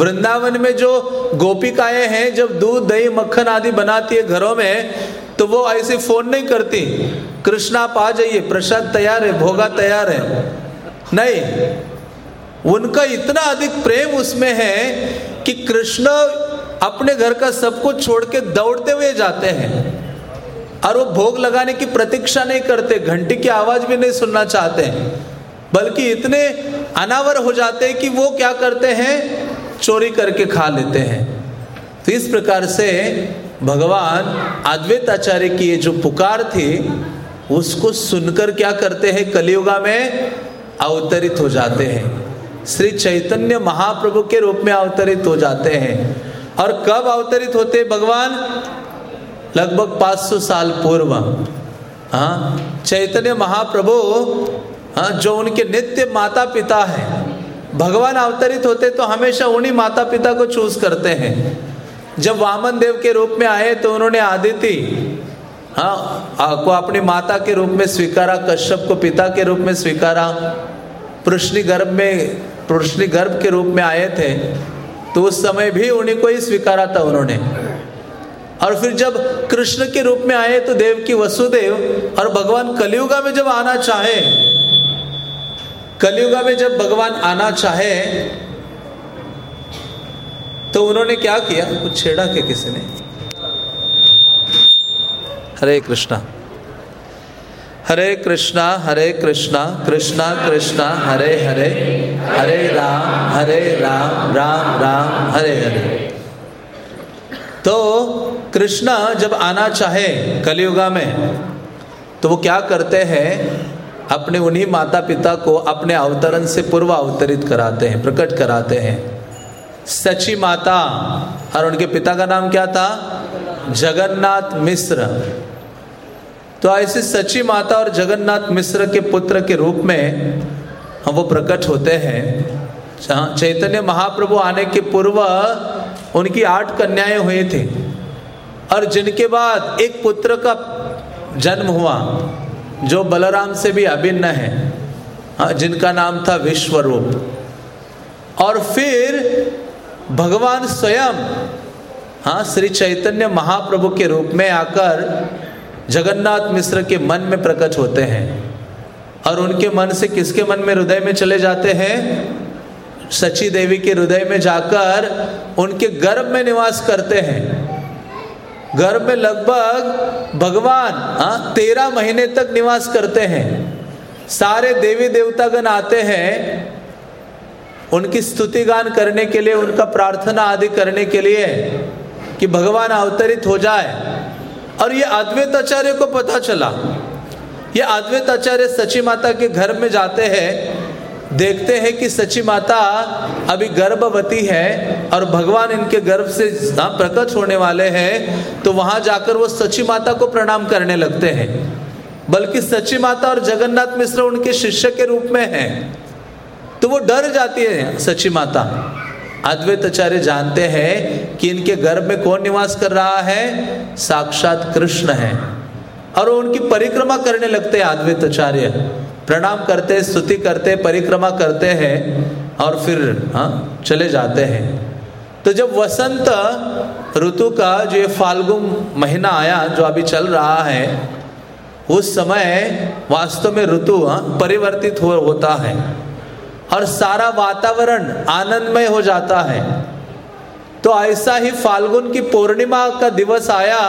वृंदावन में जो गोपिकाएँ हैं, जब दूध, दही, मक्खन आदि बनाती है घरों में तो वो ऐसे फ़ोन नहीं करती, कृष्ण आ जाइए, प्रसाद तैयार है, भोगा तैयार है। नहीं, उनका इतना अधिक प्रेम उसमें है कि कृष्ण अपने घर का सब कुछ छोड़ के दौड़ते हुए जाते हैं। और वो भोग लगाने की प्रतीक्षा नहीं करते, घंटी की आवाज़ भी नहीं सुनना चाहते, बल्कि इतने अनावर हो जाते हैं कि वो क्या करते हैं चोरी करके खा लेते हैं। तो इस प्रकार से भगवान अद्वैत आचार्य की ये जो पुकार थी, उसको सुनकर क्या करते हैं? कलियुगा में अवतरित हो जाते हैं। श्री चैतन्य महाप्रभु के रूप में अवतरित हो जाते हैं। और कब अवतरित होते भगवान? लगभग 500 साल पूर्व। हाँ चैतन्य महाप्रभु हाँ जो उनके नित्य माता पिता हैं भगवान अवतरित होते तो हमेशा उन्हीं माता पिता को चूज़ करते हैं। जब वामन देव के रूप में आए तो उन्होंने आदिति हाँ को अपनी माता के रूप में स्वीकारा, कश्यप को पिता के रूप में स्वीकारा। पृष्णि गर्भ में, पृष्णि गर्भ के रूप में आए थे तो उस समय भी उन्हीं को ही स्वीकारा था उन्होंने। और फिर जब कृष्ण के रूप में आए तो देव की वसुदेव और भगवान कलियुगा में जब आना चाहे कलियुगा में जब भगवान आना चाहे तो उन्होंने क्या किया? कुछ छेड़ा के किसी ने? हरे कृष्णा। हरे कृष्णा हरे कृष्णा कृष्णा कृष्णा, हरे हरे हरे राम हरे राम राम राम, हरे हरे। तो कृष्णा जब आना चाहे कलयुगा में तो वो क्या करते हैं? अपने उन्हीं माता पिता को अपने अवतरण से पूर्व अवतरित कराते हैं, प्रकट कराते हैं। सची माता, और उनके पिता का नाम क्या था? जगन्नाथ मिश्र। तो ऐसे सची माता और जगन्नाथ मिश्र के पुत्र के रूप में हम वो प्रकट होते हैं। चैतन्य महाप्रभु आने के पूर्व उनकी आठ कन्याएँ हुई थी, और जिनके बाद एक पुत्र का जन्म हुआ। जो बलराम से भी अभिन्न है हाँ, जिनका नाम था विश्वरूप। और फिर भगवान स्वयं हाँ श्री चैतन्य महाप्रभु के रूप में आकर जगन्नाथ मिश्र के मन में प्रकट होते हैं। और उनके मन से किसके मन में? हृदय में चले जाते हैं। सची देवी के हृदय में जाकर उनके गर्भ में निवास करते हैं। गर्भ में लगभग भगवान हाँ तेरह महीने तक निवास करते हैं। सारे देवी देवतागण आते हैं। उनकी स्तुति गान करने के लिए, उनका प्रार्थना आदि करने के लिए कि भगवान अवतरित हो जाए। और ये अद्वैत आचार्य को पता चला। ये अद्वैत आचार्य सची माता के घर में जाते हैं। देखते हैं कि सची माता अभी गर्भवती है और भगवान इनके गर्भ से प्रकट होने वाले हैं तो वहाँ जाकर वो सची माता को प्रणाम करने लगते हैं। बल्कि सची माता और जगन्नाथ मिश्र उनके शिष्य के रूप में हैं। तो वो डर जाती है सची माता। अद्वैत आचार्य जानते हैं कि इनके गर्भ में कौन निवास कर रहा है? साक्षात कृष्ण है। और उनकी परिक्रमा करने लगते हैं अद्वैत आचार्य प्रणाम करते स्तुति करते परिक्रमा करते हैं और फिर हाँ चले जाते हैं। तो जब वसंत ऋतु का जो ये फाल्गुन महीना आया जो अभी चल रहा है उस समय वास्तव में ऋतु हाँ, परिवर्तित हो होता है और सारा वातावरण आनंदमय हो जाता है। तो ऐसा ही फाल्गुन की पूर्णिमा का दिवस आया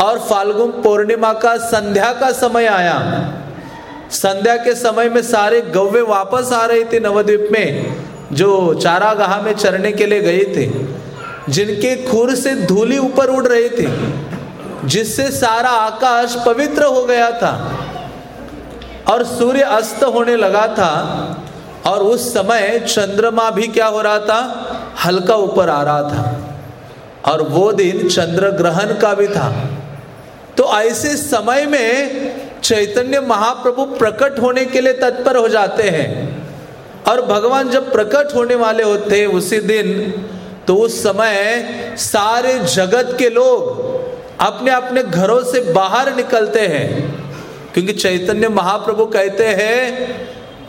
और फाल्गुन पूर्णिमा का संध्या का समय आया। संध्या के समय में सारे गव्य वापस आ रहे थे नवद्वीप में, जो चारागाह में चरने के लिए गए थे, जिनके खुर से धूली ऊपर उड़ रही थी, जिससे सारा आकाश पवित्र हो गया था और सूर्य अस्त होने लगा था, और उस समय चंद्रमा भी क्या हो रहा था? हल्का ऊपर आ रहा था, और वो दिन चंद्र ग्रहण का भी था। तो ऐसे समय में चैतन्य महाप्रभु प्रकट होने के लिए तत्पर हो जाते हैं। और भगवान जब प्रकट होने वाले होते हैं उसी दिन तो उस समय सारे जगत के लोग अपने अपने घरों से बाहर निकलते हैं। क्योंकि चैतन्य महाप्रभु कहते हैं,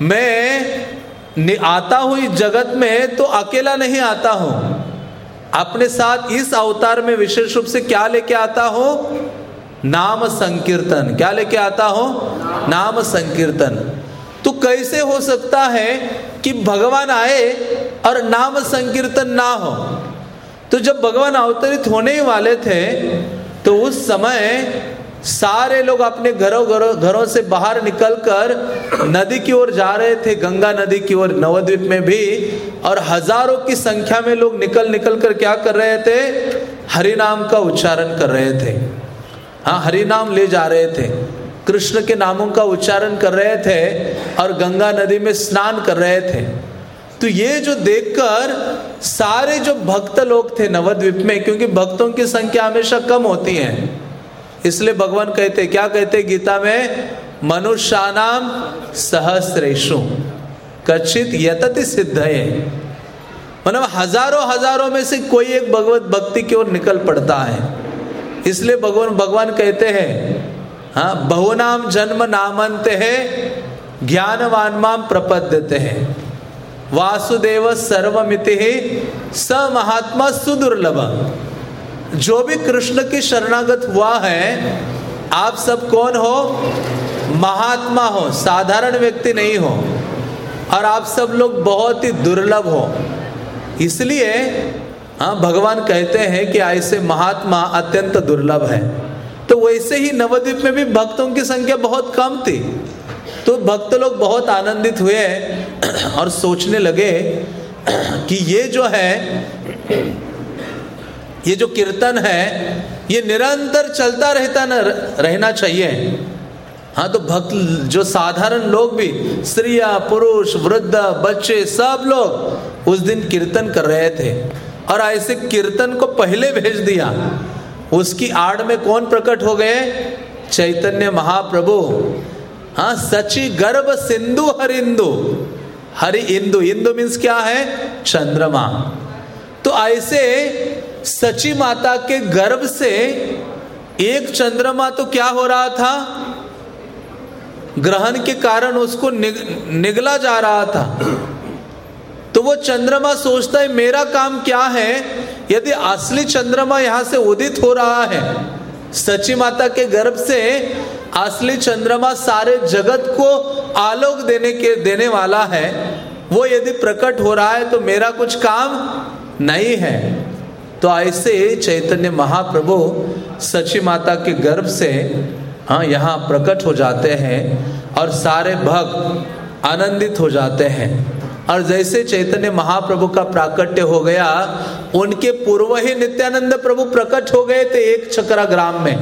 मैं आता हूँ इस जगत में तो अकेला नहीं आता हूँ। अपने साथ इस अवतार में विशेष रूप से क्या लेके आता हूँ? नाम संकीर्तन। क्या लेके आता हूँ? नाम संकीर्तन। तो कैसे हो सकता है कि भगवान आए और नाम संकीर्तन ना हो? तो जब भगवान अवतरित होने ही वाले थे तो उस समय सारे लोग अपने घरों घरों घरों से बाहर निकलकर नदी की ओर जा रहे थे, गंगा नदी की ओर, नवद्वीप में भी। और हज़ारों की संख्या में लोग निकल निकल कर क्या कर रहे थे? हरिनाम का उच्चारण कर रहे थे। हाँ हरि नाम ले जा रहे थे। कृष्ण के नामों का उच्चारण कर रहे थे और गंगा नदी में स्नान कर रहे थे। तो ये जो देखकर सारे जो भक्त लोग थे नवद्वीप में, क्योंकि भक्तों की संख्या हमेशा कम होती है, इसलिए भगवान कहते, क्या कहते गीता में? मनुष्यानाम सहस्रेशु कचित यतति सिद्ध है मतलब हज़ारों हज़ारों में से कोई एक भगवत भक्ति की ओर निकल पड़ता है। इसलिए भगवान भगवान कहते हैं हाँ बहुनाम जन्म नामंत है ज्ञानवान माम प्रपद्यते हैं। वासुदेव सर्वमिति स महात्मा सुदुर्लभ। जो भी कृष्ण की शरणागत हुआ है, आप सब कौन हो? महात्मा हो, साधारण व्यक्ति नहीं हो। और आप सब लोग बहुत ही दुर्लभ हो। इसलिए हाँ भगवान कहते हैं कि ऐसे महात्मा अत्यंत दुर्लभ है। तो वैसे ही नवद्वीप में भी भक्तों की संख्या बहुत कम थी। तो भक्त लोग बहुत आनंदित हुए और सोचने लगे कि ये जो है, ये जो कीर्तन है, ये निरंतर चलता रहता न रहना चाहिए। हाँ तो भक्त, जो साधारण लोग भी, स्त्रिया, पुरुष, वृद्ध, बच्चे, सब लोग उस दिन कीर्तन कर रहे थे। और ऐसे कीर्तन को पहले भेज दिया। उसकी आड़ में कौन प्रकट हो गए? चैतन्य महाप्रभु। हाँ सची गर्भ सिंधु हरिंदु हरि इंदु। इंदु मीन्स क्या है? चंद्रमा। तो ऐसे सची माता के गर्भ से एक चंद्रमा तो क्या हो रहा था? ग्रहण के कारण उसको निग, निगला जा रहा था। तो वो चंद्रमा सोचता है, मेरा काम क्या है? यदि असली चंद्रमा यहाँ से उदित हो रहा है, सची माता के गर्भ से असली चंद्रमा सारे जगत को आलोक देने के, देने वाला है, वो यदि प्रकट हो रहा है तो मेरा कुछ काम नहीं है। तो ऐसे चैतन्य महाप्रभु सची माता के गर्भ से हाँ यहाँ प्रकट हो जाते हैं और सारे भक्त आनंदित हो जाते हैं। और जैसे चैतन्य महाप्रभु का प्राकट्य हो गया, उनके पूर्व ही नित्यानंद प्रभु प्रकट हो गए थे एक चक्रा ग्राम में।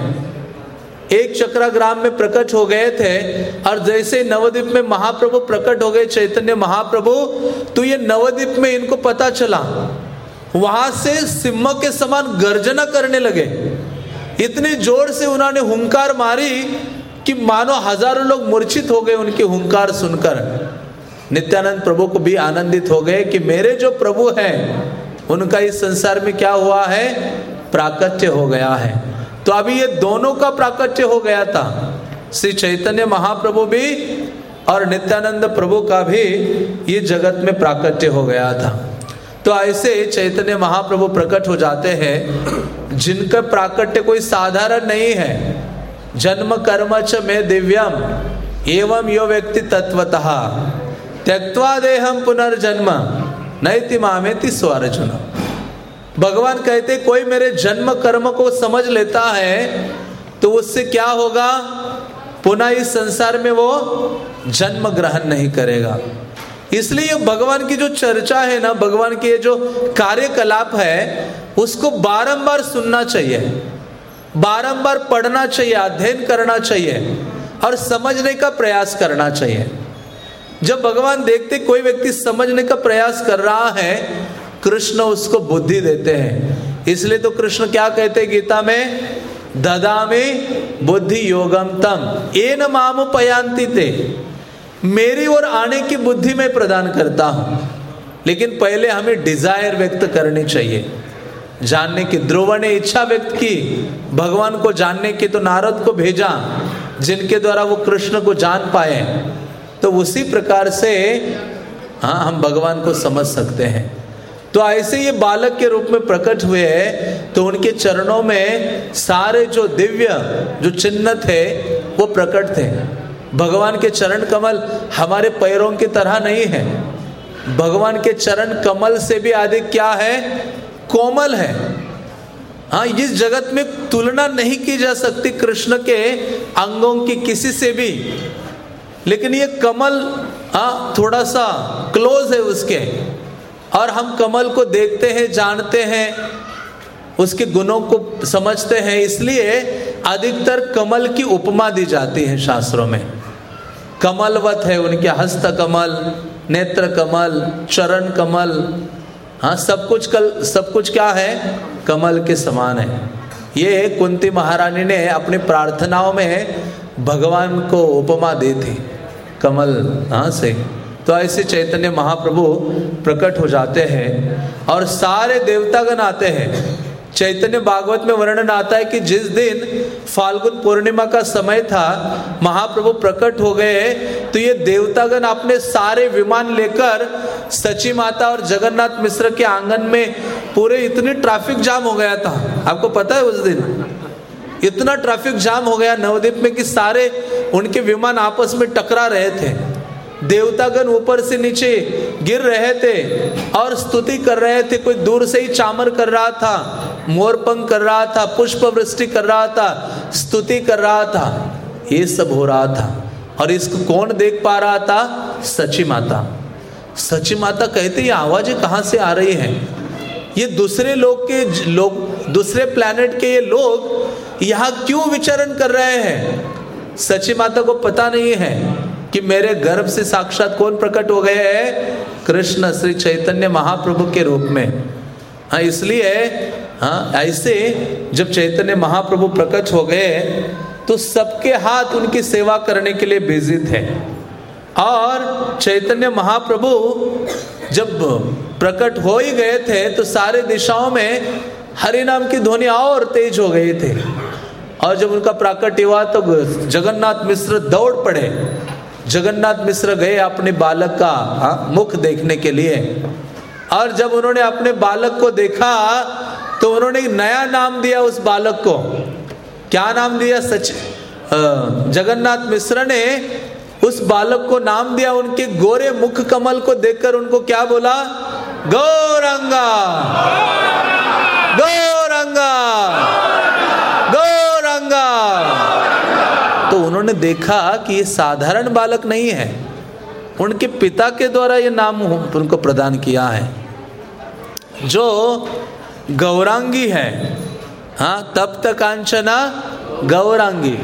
एक चक्रा ग्राम में प्रकट हो गए थे और जैसे नवद्वीप में महाप्रभु प्रकट हो गए, चैतन्य महाप्रभु तो ये नवद्वीप में इनको पता चला। वहाँ से सिम्ह के समान गर्जना करने लगे। इतनी ज़ोर से उन्होंने हुंकार मारी कि मानो हज़ारों लोग मूर्छित हो गए उनके हुंकार सुनकर। नित्यानंद प्रभु को भी आनंदित हो गए कि मेरे जो प्रभु हैं, उनका इस संसार में क्या हुआ है? प्राकट्य हो गया है। तो अभी ये दोनों का प्राकट्य हो गया था। श्री चैतन्य महाप्रभु भी और नित्यानंद प्रभु का भी ये जगत में प्राकट्य हो गया था। तो ऐसे चैतन्य महाप्रभु प्रकट हो जाते हैं, जिनका प्राकट्य कोई साधारण नहीं है। जन्म कर्म च में दिव्यम, एवं यो व्यक्ति तत्वतः त्यक्वा देहम पुनर्जन्म। नैति मामेति स्वर्जुन भगवान कहते, कोई मेरे जन्म कर्म को समझ लेता है तो उससे क्या होगा? पुनः इस संसार में वो जन्म ग्रहण नहीं करेगा। इसलिए भगवान की जो चर्चा है ना, भगवान के जो कार्यकलाप है, उसको बारंबार सुनना चाहिए। बारंबार पढ़ना चाहिए, अध्ययन करना चाहिए, और समझने का प्रयास करना चाहिए। जब भगवान देखते कोई व्यक्ति समझने का प्रयास कर रहा है, कृष्ण उसको बुद्धि देते हैं। इसलिए तो कृष्ण क्या कहते हैं गीता में? ददामे बुद्धि योगम तम। ए न मामो पयांती थे मेरी ओर आने की बुद्धि में प्रदान करता हूँ, लेकिन पहले हमें डिज़ायर व्यक्त करनी चाहिए। जानने की ध्रुव ने इच्छा व्यक्त की, भगवान को जानने की तो नारद को भेजा, जिनके द्वारा वो कृष्ण को जान पाए। तो उसी प्रकार से हाँ हम भगवान को समझ सकते हैं। तो ऐसे ये बालक के रूप में प्रकट हुए हैं तो उनके चरणों में सारे जो दिव्य, जो चिन्ह थे वो प्रकट थे। भगवान के चरण कमल हमारे पैरों की तरह नहीं है। भगवान के चरण कमल से भी अधिक क्या है? कोमल है। हाँ इस जगत में तुलना नहीं की जा सकती कृष्ण के अंगों की किसी से भी। लेकिन ये कमल हाँ थोड़ा सा क्लोज है उसके। और हम कमल को देखते हैं, जानते हैं, उसके गुणों को समझते हैं, इसलिए अधिकतर कमल की उपमा दी जाती है शास्त्रों में। कमलवत है उनके हस्त कमल, नेत्र कमल, चरण कमल हाँ सब कुछ कल, सब कुछ क्या है? कमल के समान है। ये कुंती महारानी ने अपनी प्रार्थनाओं में भगवान को उपमा दी थी। कमल हाँ से। तो ऐसे चैतन्य महाप्रभु प्रकट हो जाते हैं और सारे देवतागण आते हैं। चैतन्य भागवत में वर्णन आता है कि जिस दिन फाल्गुन पूर्णिमा का समय था, महाप्रभु प्रकट हो गए तो ये देवतागण अपने सारे विमान लेकर सची माता और जगन्नाथ मिश्र के आँगन में पूरे इतनी ट्रैफ़िक जाम हो गया था। आपको पता है उस दिन? इतना ट्रैफ़िक जाम हो गया नवद्वीप में कि सारे उनके विमान आपस में टकरा रहे थे। देवतागण ऊपर से नीचे गिर रहे थे और स्तुति कर रहे थे। कोई दूर से ही चामर कर रहा था, मोरपंख कर रहा था पुष्प वृष्टि कर रहा था, स्तुति कर रहा था। ये सब हो रहा था और इसको कौन देख पा रहा था? सची माता। सची माता कहते ये आवाज़ें कहाँ से आ रही हैं? ये दूसरे लोग के, लोग, दूसरे प्लैनेट के ये लोग यहाँ क्यों विचरण कर रहे हैं? सची माता को पता नहीं है कि मेरे गर्भ से साक्षात कौन प्रकट हो गए हैं? कृष्ण श्री चैतन्य महाप्रभु के रूप में। हाँ इसलिए हाँ ऐसे जब चैतन्य महाप्रभु प्रकट हो गए तो सबके हाथ उनकी सेवा करने के लिए बिज़ी थे। और चैतन्य महाप्रभु जब प्रकट हो ही गए थे तो सारे दिशाओं में हरि नाम की ध्वनि और तेज हो गए थे। और जब उनका प्राकट हुआ तो जगन्नाथ मिश्र दौड़ पड़े। जगन्नाथ मिश्र गए अपने बालक का, हा? मुख देखने के लिए। और जब उन्होंने अपने बालक को देखा तो उन्होंने नया नाम दिया उस बालक को। क्या नाम दिया? सच जगन्नाथ मिश्र ने उस बालक को नाम दिया। उनके गोरे मुख कमल को देखकर उनको क्या बोला? गौरंगा गौरंगा तो उन्होंने देखा कि ये साधारण बालक नहीं है। उनके पिता के द्वारा ये नाम उनको प्रदान किया है। जो गौरांगी है हाँ तब तक गौरांगी।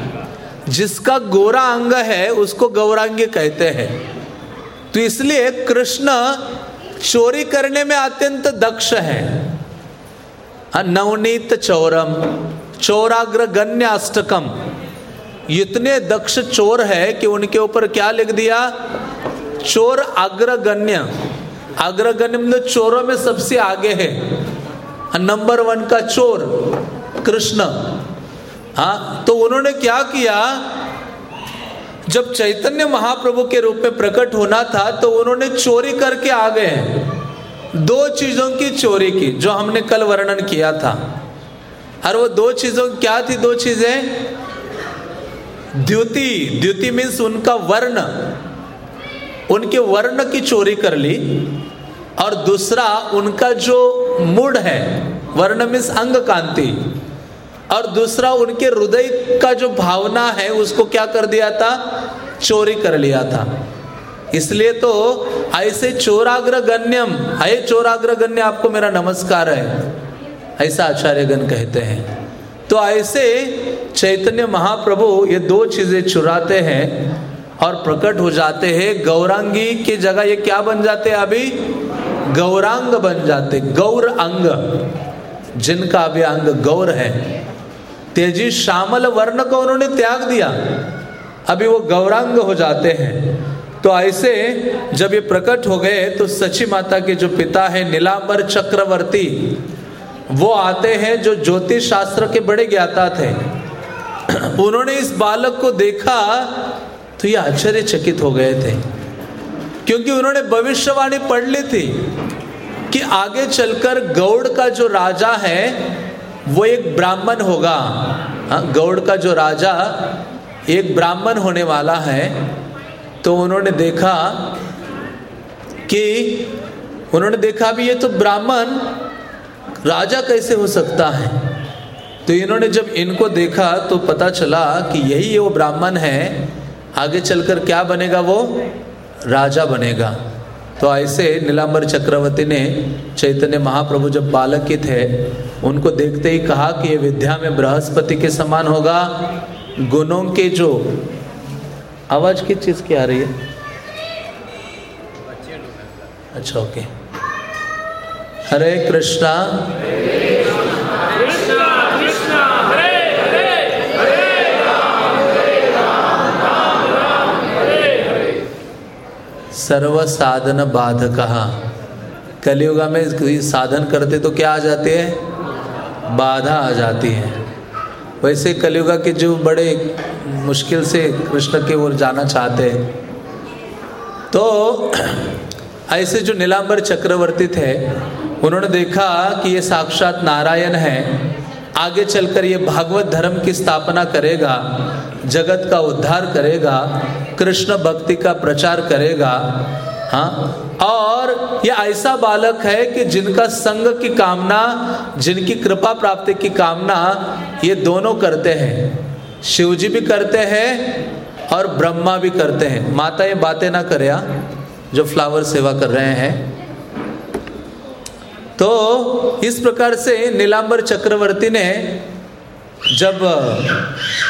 जिसका गोरा अंग है उसको गौरांगी कहते हैं। तो इसलिए कृष्ण चोरी करने में अत्यंत दक्ष है। हाँ, नवनीत चौरम चौराग्र गण्य अष्टकम इतने दक्ष चोर है कि उनके ऊपर क्या लिख दिया? चोर अग्रगण्य। अग्रगण्य मतलब चोरों में सबसे आगे है। नंबर वन का चोर कृष्ण। हाँ तो उन्होंने क्या किया? जब चैतन्य महाप्रभु के रूप में प्रकट होना था तो उन्होंने चोरी करके आ गए। दो चीज़ों की चोरी की, जो हमने कल वर्णन किया था। और वो दो चीज़ों, क्या थी दो चीज़ें? द्युति द्युति मीन्स उनका वर्ण। उनके वर्ण की चोरी कर ली। और दूसरा, उनका जो मूड है, वर्ण मीन्स अंग कांति। और दूसरा, उनके हृदय का जो भावना है, उसको क्या कर दिया था? चोरी कर लिया था। इसलिए तो ऐसे चोराग्र गण्यम अय चोराग्र गण्य आपको मेरा नमस्कार है, ऐसा आचार्यगण कहते हैं। तो ऐसे चैतन्य महाप्रभु ये दो चीज़ें चुराते हैं और प्रकट हो जाते हैं। गौरांगी की जगह ये क्या बन जाते हैं अभी? गौरांग बन जाते, गौर अंग। जिनका अभी अंग गौर है। तेज़ी श्यामल वर्ण को उन्होंने त्याग दिया। अभी वो गौरांग हो जाते हैं। तो ऐसे जब ये प्रकट हो गए तो सची माता के जो पिता है, नीलांबर चक्रवर्ती वो आते हैं जो ज्योतिष शास्त्र के बड़े ज्ञाता थे। उन्होंने इस बालक को देखा तो ये आश्चर्यचकित हो गए थे। क्योंकि उन्होंने भविष्यवाणी पढ़ ली थी कि आगे चलकर गौड़ का जो राजा है, वो एक ब्राह्मण होगा। हाँ गौड़ का जो राजा एक ब्राह्मण होने वाला है तो उन्होंने देखा कि, उन्होंने देखा भी ये तो ब्राह्मण राजा कैसे हो सकता है? तो इन्होंने जब इनको देखा तो पता चला कि यही वो ब्राह्मण है। आगे चलकर क्या बनेगा वो? राजा बनेगा। तो ऐसे नीलाम्बर चक्रवर्ती ने, चैतन्य महाप्रभु जब बालक के थे, उनको देखते ही कहा कि ये विद्या में बृहस्पति के समान होगा। गुणों के जो, आवाज़ किस चीज़ की आ रही है? अच्छा ओके हरे कृष्णा। सर्व साधन बाधक कलयुगा में साधन करते तो क्या आ जाते हैं? बाधा आ जाती है। वैसे कलयुगा के जो बड़े मुश्किल से कृष्ण के ओर जाना चाहते हैं। तो ऐसे जो नीलांबर चक्रवर्ती थे उन्होंने देखा कि ये साक्षात नारायण है। आगे चलकर ये भागवत धर्म की स्थापना करेगा जगत का उद्धार करेगा कृष्ण भक्ति का प्रचार करेगा। हाँ? और ये ऐसा बालक है कि जिनका संग की कामना जिनकी कृपा प्राप्ति की कामना ये दोनों करते हैं। शिव जी भी करते हैं और ब्रह्मा भी करते हैं। माता ये बातें ना करे हाँ, जो फ्लावर सेवा कर रहे हैं। तो इस प्रकार से नीलांबर चक्रवर्ती ने जब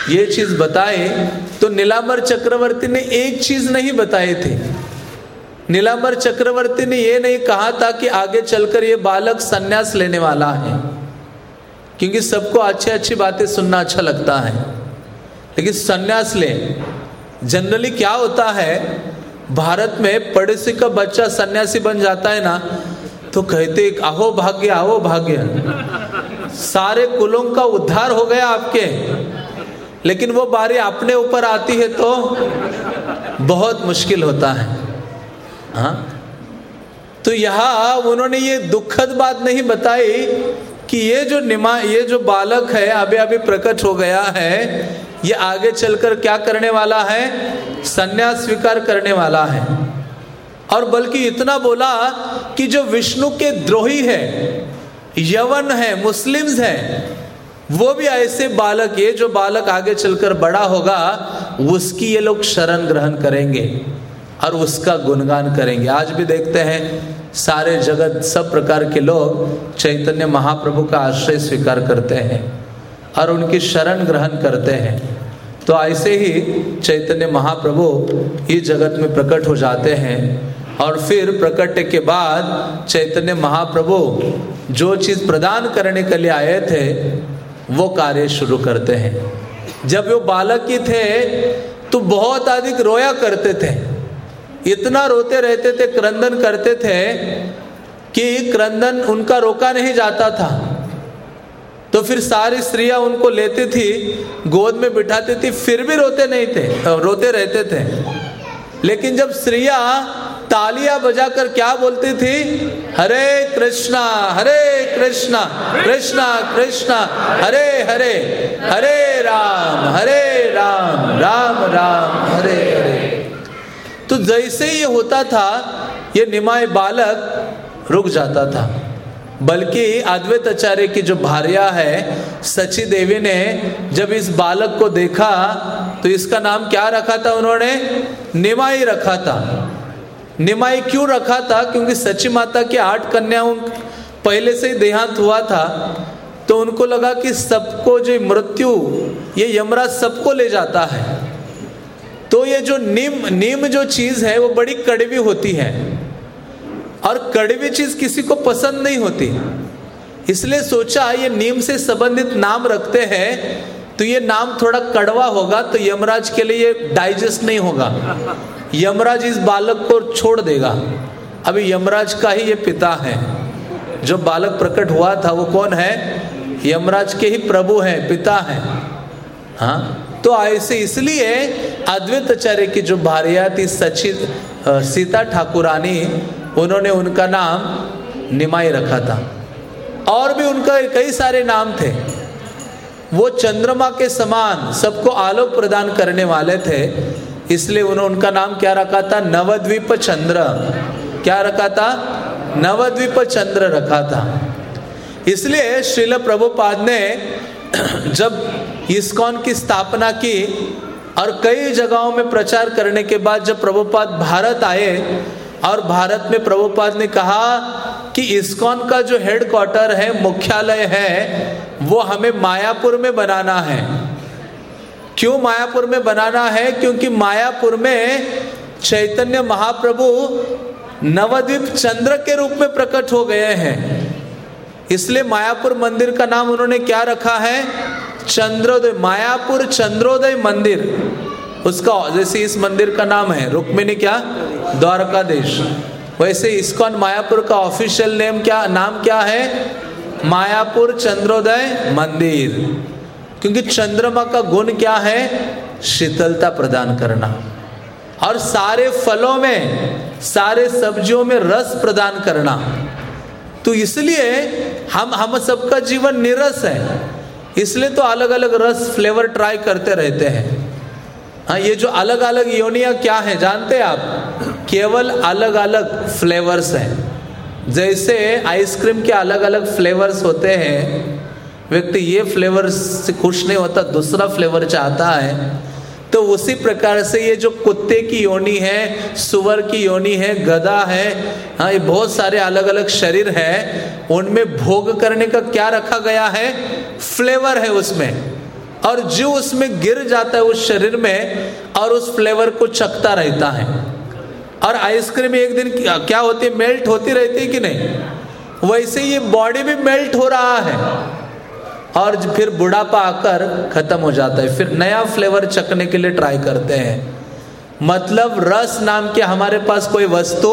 ये चीज़ बताए तो नीलांबर चक्रवर्ती ने एक चीज़ नहीं बताई थी। नीलांबर चक्रवर्ती ने यह नहीं कहा था कि आगे चलकर ये बालक सन्यास लेने वाला है, क्योंकि सबको अच्छी अच्छी बातें सुनना अच्छा लगता है। लेकिन सन्यास ले, जनरली क्या होता है भारत में पड़ोसी का बच्चा सन्यासी बन जाता है ना तो कहते, आहो भाग्य आहो भाग्य। सारे कुलों का उद्धार हो गया आपके। लेकिन वो बारी अपने ऊपर आती है तो बहुत मुश्किल होता है। हाँ? तो यहाँ उन्होंने ये दुखद बात नहीं बताई कि ये जो निमा, ये जो बालक है अभी अभी प्रकट हो गया है ये आगे चलकर क्या करने वाला है? संन्यास स्वीकार करने वाला है। और बल्कि इतना बोला कि जो विष्णु के द्रोही है, यवन है, मुस्लिम्स है, वो भी ऐसे बालक, ये जो बालक आगे चलकर बड़ा होगा, उसकी ये लोग शरण ग्रहण करेंगे और उसका गुणगान करेंगे। आज भी देखते हैं, सारे जगत सब प्रकार के लोग चैतन्य महाप्रभु का आश्रय स्वीकार करते हैं। और उनकी शरण ग्रहण करते हैं। तो ऐसे ही चैतन्य महाप्रभु इस जगत में प्रकट हो जाते हैं और फिर प्रकट के बाद चैतन्य महाप्रभु जो चीज़ प्रदान करने के लिए आए थे, वो कार्य शुरू करते हैं। जब वो बालक ही थे तो बहुत अधिक रोया करते थे। इतना रोते रहते थे, क्रंदन करते थे कि क्रंदन उनका रोका नहीं जाता था। तो फिर सारी स्त्रियाँ उनको लेती थी, गोद में बिठाती थी, फिर भी रोते नहीं थे रोते रहते थे। लेकिन जब स्त्रियाँ तालियाँ बजाकर क्या बोलती थी? हरे कृष्णा हरे कृष्णा कृष्णा कृष्णा, हरे हरे हरे राम हरे राम राम राम, हरे हरे। तो जैसे ये होता था, ये निमाय बालक रुक जाता था। बल्कि अद्वैत आचार्य की जो भार्या है, सची देवी ने जब इस बालक को देखा तो इसका नाम क्या रखा था उन्होंने? निमाई रखा था। निमाई क्यों रखा था? क्योंकि सची माता की आठ कन्याओं पहले से ही देहांत हुआ था तो उनको लगा कि सबको जो मृत्यु, ये यमराज सबको ले जाता है। तो ये जो नीम नीम जो चीज़ है, वो बड़ी कड़वी होती है। और कड़वी चीज़ किसी को पसंद नहीं होती। इसलिए सोचा, ये नीम से संबंधित नाम रखते हैं तो ये नाम थोड़ा कड़वा होगा तो यमराज के लिए डाइजेस्ट नहीं होगा। यमराज इस बालक को छोड़ देगा। अभी यमराज का ही ये पिता है। जो बालक प्रकट हुआ था, वो कौन है? यमराज के ही प्रभु हैं, पिता हैं। हाँ? तो ऐसे इसलिए अद्वैत आचार्य की जो भारिया थी सची सीता ठाकुरानी उन्होंने उनका नाम निमाई रखा था। और भी उनका कई सारे नाम थे। वो चंद्रमा के समान सबको आलोक प्रदान करने वाले थे। इसलिए उन्होंने उनका नाम क्या रखा था? नवद्वीप चंद्र। क्या रखा था? नवद्वीप चंद्र रखा था। इसलिए श्रील प्रभुपाद ने जब इस्कॉन की स्थापना की और कई जगहों में प्रचार करने के बाद जब प्रभुपाद भारत आए और भारत में प्रभुपाद ने कहा कि इस्कॉन का जो हेड क्वार्टर है, मुख्यालय है, वो हमें मायापुर में बनाना है। क्यों मायापुर में बनाना है? क्योंकि मायापुर में चैतन्य महाप्रभु नवद्वीप चंद्र के रूप में प्रकट हो गए हैं। इसलिए मायापुर मंदिर का नाम उन्होंने क्या रखा है? चंद्रोदय, मायापुर चंद्रोदय मंदिर। उसका जैसे इस मंदिर का नाम है, रुक्मिणी क्या? द्वारकाधीश। वैसे इस्कॉन मायापुर का ऑफिशियल नेम क्या, नाम क्या है? मायापुर चंद्रोदय मंदिर। क्योंकि चंद्रमा का गुण क्या है? शीतलता प्रदान करना। और सारे फलों में, सारे सब्जियों में रस प्रदान करना। तो इसलिए हम हम सबका जीवन निरस है। इसलिए तो अलग अलग रस फ्लेवर ट्राई करते रहते हैं। हाँ ये जो अलग अलग योनिया क्या है, जानते हैं आप? केवल अलग अलग फ्लेवर्स हैं। जैसे आइसक्रीम के अलग अलग फ्लेवर्स होते हैं, व्यक्ति ये फ्लेवर से खुश नहीं होता, दूसरा फ्लेवर चाहता है तो उसी प्रकार से ये जो कुत्ते की योनि है, सुअर की योनि है, गधा है हाँ ये बहुत सारे अलग अलग शरीर है, उनमें भोग करने का क्या रखा गया है? फ्लेवर है उसमें। और जो उसमें गिर जाता है उस शरीर में और उस फ्लेवर को चखता रहता है। और आइसक्रीम एक दिन क्या होती है मेल्ट होती रहती है कि नहीं? वैसे ये बॉडी भी मेल्ट हो रहा है। और फिर बुढ़ापा आकर खत्म हो जाता है। फिर नया फ्लेवर चखने के लिए ट्राई करते हैं। मतलब रस नाम के हमारे पास कोई वस्तु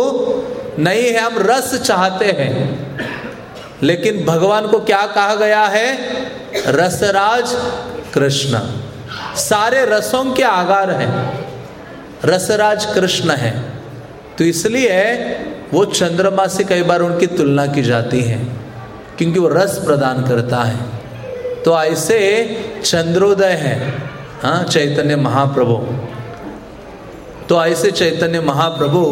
नहीं है, हम रस चाहते हैं। लेकिन भगवान को क्या कहा गया है? रसराज कृष्ण। सारे रसों के आगार हैं। रसराज कृष्ण है। तो इसलिए वो चंद्रमा से कई बार उनकी तुलना की जाती है, क्योंकि वो रस प्रदान करता है। तो ऐसे चंद्रोदय है हाँ चैतन्य महाप्रभु। तो ऐसे चैतन्य महाप्रभु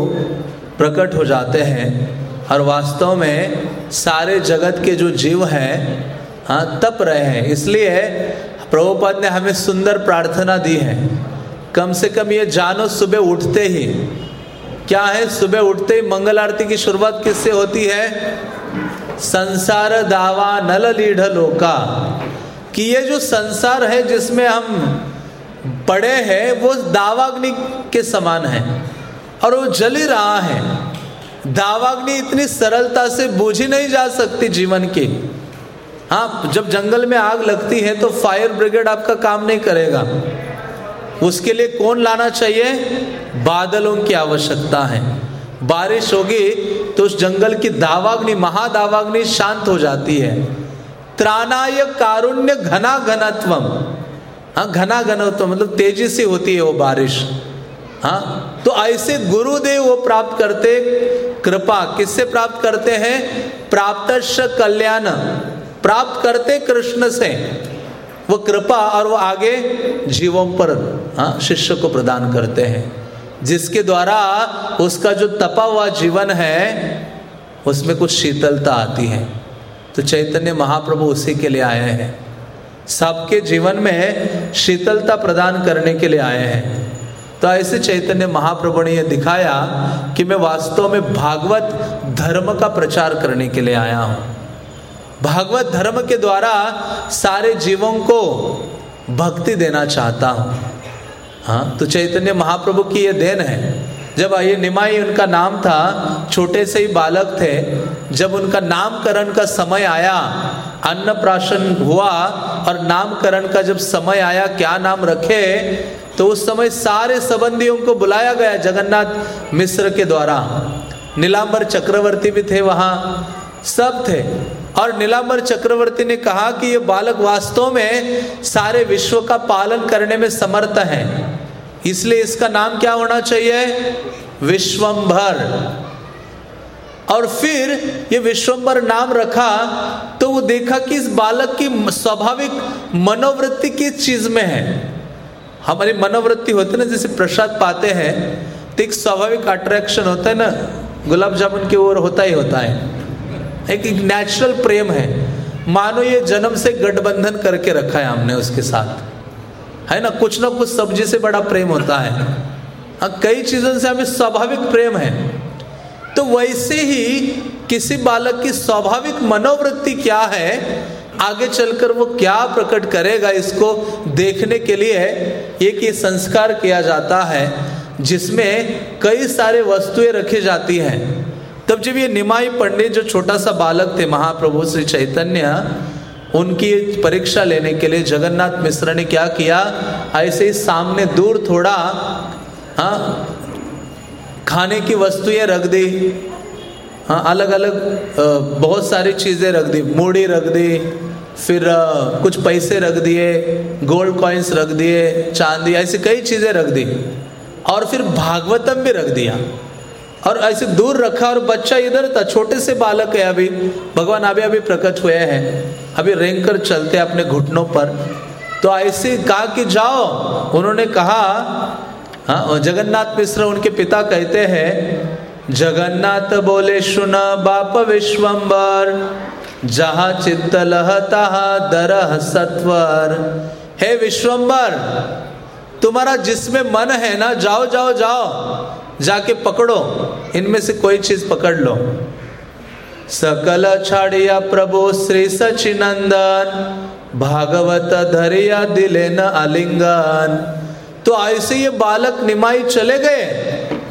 प्रकट हो जाते हैं और वास्तव में सारे जगत के जो जीव हैं हाँ तप रहे हैं। इसलिए प्रभुपद ने हमें सुंदर प्रार्थना दी है। कम से कम ये जानो, सुबह उठते ही। क्या है, सुबह उठते ही मंगल आरती की शुरुआत किससे होती है? संसार दावा नल लीढ़ लोका। कि ये जो संसार है, जिसमें हम पड़े हैं, वो दावाग्नि के समान है। और वो जल ही रहा है। दावाग्नि इतनी सरलता से बूझी नहीं जा सकती जीवन की। हाँ जब जंगल में आग लगती है तो फायर ब्रिगेड आपका काम नहीं करेगा। उसके लिए कौन लाना चाहिए? बादलों की आवश्यकता है। बारिश होगी तो उस जंगल की दावाग्नि, महादावाग्नि शांत हो जाती है। त्राणाय कारुण्य घना घनत्व हाँ घना घनत्व मतलब तेज़ी से होती है वो बारिश। हाँ तो ऐसे गुरुदेव वो प्राप्त करते कृपा किससे प्राप्त करते हैं? प्राप्त कल्याण। प्राप्त करते कृष्ण से। वो कृपा और वो आगे जीवों पर हाँ शिष्य को प्रदान करते हैं। जिसके द्वारा उसका जो तपा हुआ जीवन है, उसमें कुछ शीतलता आती है। तो चैतन्य महाप्रभु उसी के लिए आए हैं। सबके जीवन में शीतलता प्रदान करने के लिए आए हैं। तो ऐसे चैतन्य महाप्रभु ने यह दिखाया कि मैं वास्तव में भागवत धर्म का प्रचार करने के लिए आया हूँ। भागवत धर्म के द्वारा सारे जीवों को भक्ति देना चाहता हूँ। हाँ तो चैतन्य महाप्रभु की यह देन है। जब ये निमाई उनका नाम था, छोटे से ही बालक थे, जब उनका नामकरण का समय आया, अन्नप्राशन हुआ और नामकरण का जब समय आया, क्या नाम रखे? तो उस समय सारे संबंधियों को बुलाया गया जगन्नाथ मिश्र के द्वारा। नीलांबर चक्रवर्ती भी थे वहाँ, सब थे। और नीलांबर चक्रवर्ती ने कहा कि ये बालक वास्तव में सारे विश्व का पालन करने में समर्थ है। इसलिए इसका नाम क्या होना चाहिए? विश्वंभर। और फिर ये विश्वंभर नाम रखा तो वो देखा कि इस बालक की स्वाभाविक मनोवृत्ति किस चीज़ में है? हमारी मनोवृत्ति होती है ना जैसे प्रसाद पाते हैं तो एक स्वाभाविक अट्रैक्शन होता है ना गुलाब जामुन की ओर होता ही होता है। एक, एक नेचुरल प्रेम है। मानो ये जन्म से गठबंधन करके रखा है हमने उसके साथ। है ना कुछ ना कुछ सब्ज़ी से बड़ा प्रेम होता है। हाँ कई चीज़ों से हमें स्वाभाविक प्रेम है। तो वैसे ही किसी बालक की स्वाभाविक मनोवृत्ति क्या है आगे चलकर वो क्या प्रकट करेगा इसको देखने के लिए एक ये संस्कार किया जाता है, जिसमें कई सारे वस्तुएँ रखी जाती हैं। तब जब ये निमाई पंडित जो छोटा सा बालक थे, महाप्रभु श्री चैतन्य, उनकी परीक्षा लेने के लिए जगन्नाथ मिश्र ने क्या किया? ऐसे ही सामने दूर थोड़ा हाँ खाने की वस्तुएँ रख दी। हाँ अलग अलग बहुत सारी चीज़ें रख दी। मूढ़ी रख दी। फिर कुछ पैसे रख दिए गोल्ड कॉइन्स रख दिए, चांदी, ऐसी कई चीज़ें रख दी। और फिर भागवतम भी रख दिया। और ऐसे दूर रखा और बच्चा इधर था, छोटे से बालक है अभी। भगवान अभी अभी प्रकट हुए हैं। अभी रेंग कर चलते अपने घुटनों पर। तो ऐसे कहा कि जाओ। उन्होंने कहा हाँ जगन्नाथ मिश्र उनके पिता कहते हैं, जगन्नाथ बोले, सुना बाप विश्वम्बर जहा चित्त लहता दरह सत्वर। हे विश्वम्बर तुम्हारा जिसमें मन है ना, जाओ जाओ जाओ, जाके पकड़ो, इनमें से कोई चीज़ पकड़ लो। सकल छाड़िया प्रभु श्री सचिनंदन, भागवत धरिया दिले न आलिंगन तो ऐसे ये बालक निमाई चले गए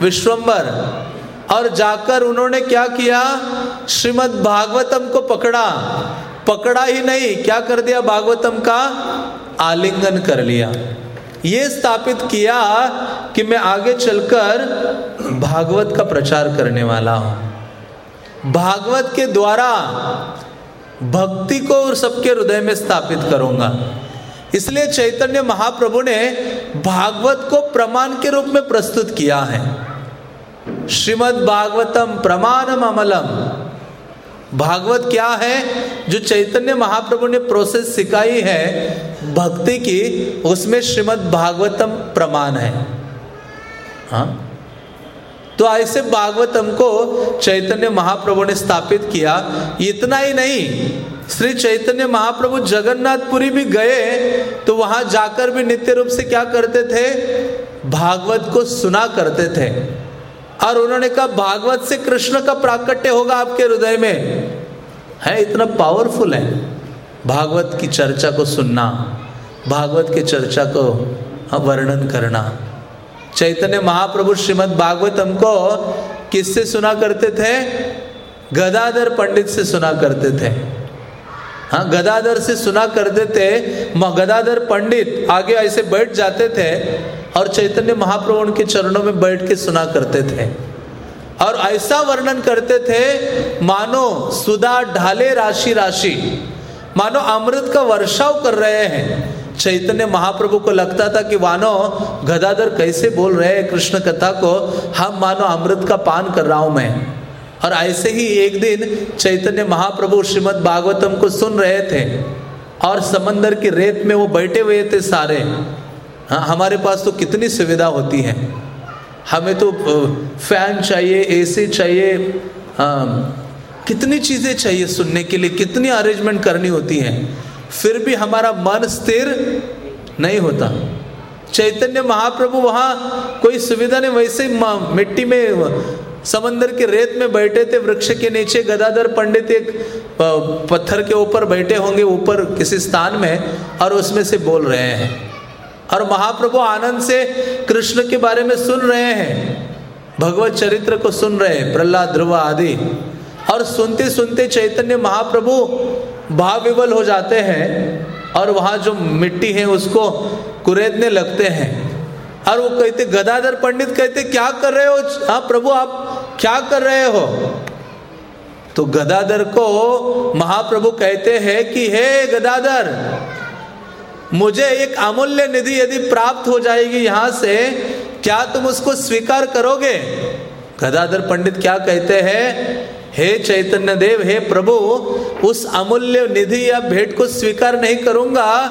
विश्वम्बर और जाकर उन्होंने क्या किया? श्रीमद भागवतम को पकड़ा। पकड़ा ही नहीं, क्या कर दिया भागवतम का? आलिंगन कर लिया। ये स्थापित किया कि मैं आगे चलकर भागवत का प्रचार करने वाला हूँ। भागवत के द्वारा भक्ति को और सबके हृदय में स्थापित करूँगा। इसलिए चैतन्य महाप्रभु ने भागवत को प्रमाण के रूप में प्रस्तुत किया है। श्रीमद भागवतम प्रमाणम अमलम भागवत क्या है? जो चैतन्य महाप्रभु ने प्रोसेस सिखाई है, भक्ति की, उसमें श्रीमद भागवतम प्रमाण है। हाँ? तो ऐसे भागवतम को चैतन्य महाप्रभु ने स्थापित किया। इतना ही नहीं, श्री चैतन्य महाप्रभु जगन्नाथपुरी भी गए तो वहाँ जाकर भी नित्य रूप से क्या करते थे? भागवत को सुना करते थे। और उन्होंने कहा, भागवत से कृष्ण का प्राकट्य होगा आपके हृदय में। है, इतना पावरफुल है। भागवत की चर्चा को सुनना, भागवत की चर्चा को वर्णन करना। चैतन्य महाप्रभु श्रीमद भागवत हमको किससे सुना करते थे? गदाधर पंडित से सुना करते थे। हाँ गदाधर से सुना करते थे गदाधर पंडित आगे ऐसे बैठ जाते थे और चैतन्य महाप्रभु उनके चरणों में बैठ के सुना करते थे। और ऐसा वर्णन करते थे, मानो सुधा ढाले राशि राशि, मानो अमृत का वर्षाव कर रहे हैं। चैतन्य महाप्रभु को लगता था कि मानो गदाधर कैसे बोल रहे हैं कृष्ण कथा को, हम मानो अमृत का पान कर रहा हूँ मैं। और ऐसे ही एक दिन चैतन्य महाप्रभु श्रीमद भागवतम को सुन रहे थे और समंदर की रेत में वो बैठे हुए थे सारे। हाँ हमारे पास तो कितनी सुविधा होती है। हमें तो फ़ैन चाहिए, एसी चाहिए हाँ कितनी चीज़ें चाहिए सुनने के लिए, कितनी अरेंजमेंट करनी होती है। फिर भी हमारा मन स्थिर नहीं होता। चैतन्य महाप्रभु वहाँ कोई सुविधा नहीं, वैसे मिट्टी में समंदर के रेत में बैठे थे, वृक्ष के नीचे गदाधर पंडित एक पत्थर के ऊपर बैठे होंगे, ऊपर किसी स्थान में, और उसमें से बोल रहे हैं। और महाप्रभु आनंद से कृष्ण के बारे में सुन रहे हैं, भगवत चरित्र को सुन रहे हैं, प्रहलाद, ध्रुव आदि। और सुनते सुनते चैतन्य महाप्रभु भाव विवल हो जाते हैं, और वहाँ जो मिट्टी है, उसको कुरेदने लगते हैं। और वो कहते, गदाधर पंडित कहते, क्या कर रहे हो? हाँ प्रभु, आप क्या कर रहे हो? तो गदाधर को महाप्रभु कहते हैं कि, हे गदाधर, मुझे एक अमूल्य निधि यदि प्राप्त हो जाएगी यहाँ से, क्या तुम उसको स्वीकार करोगे? गदाधर पंडित क्या कहते हैं हे चैतन्य देव, हे प्रभु, उस अमूल्य निधि या भेंट को स्वीकार नहीं करूँगा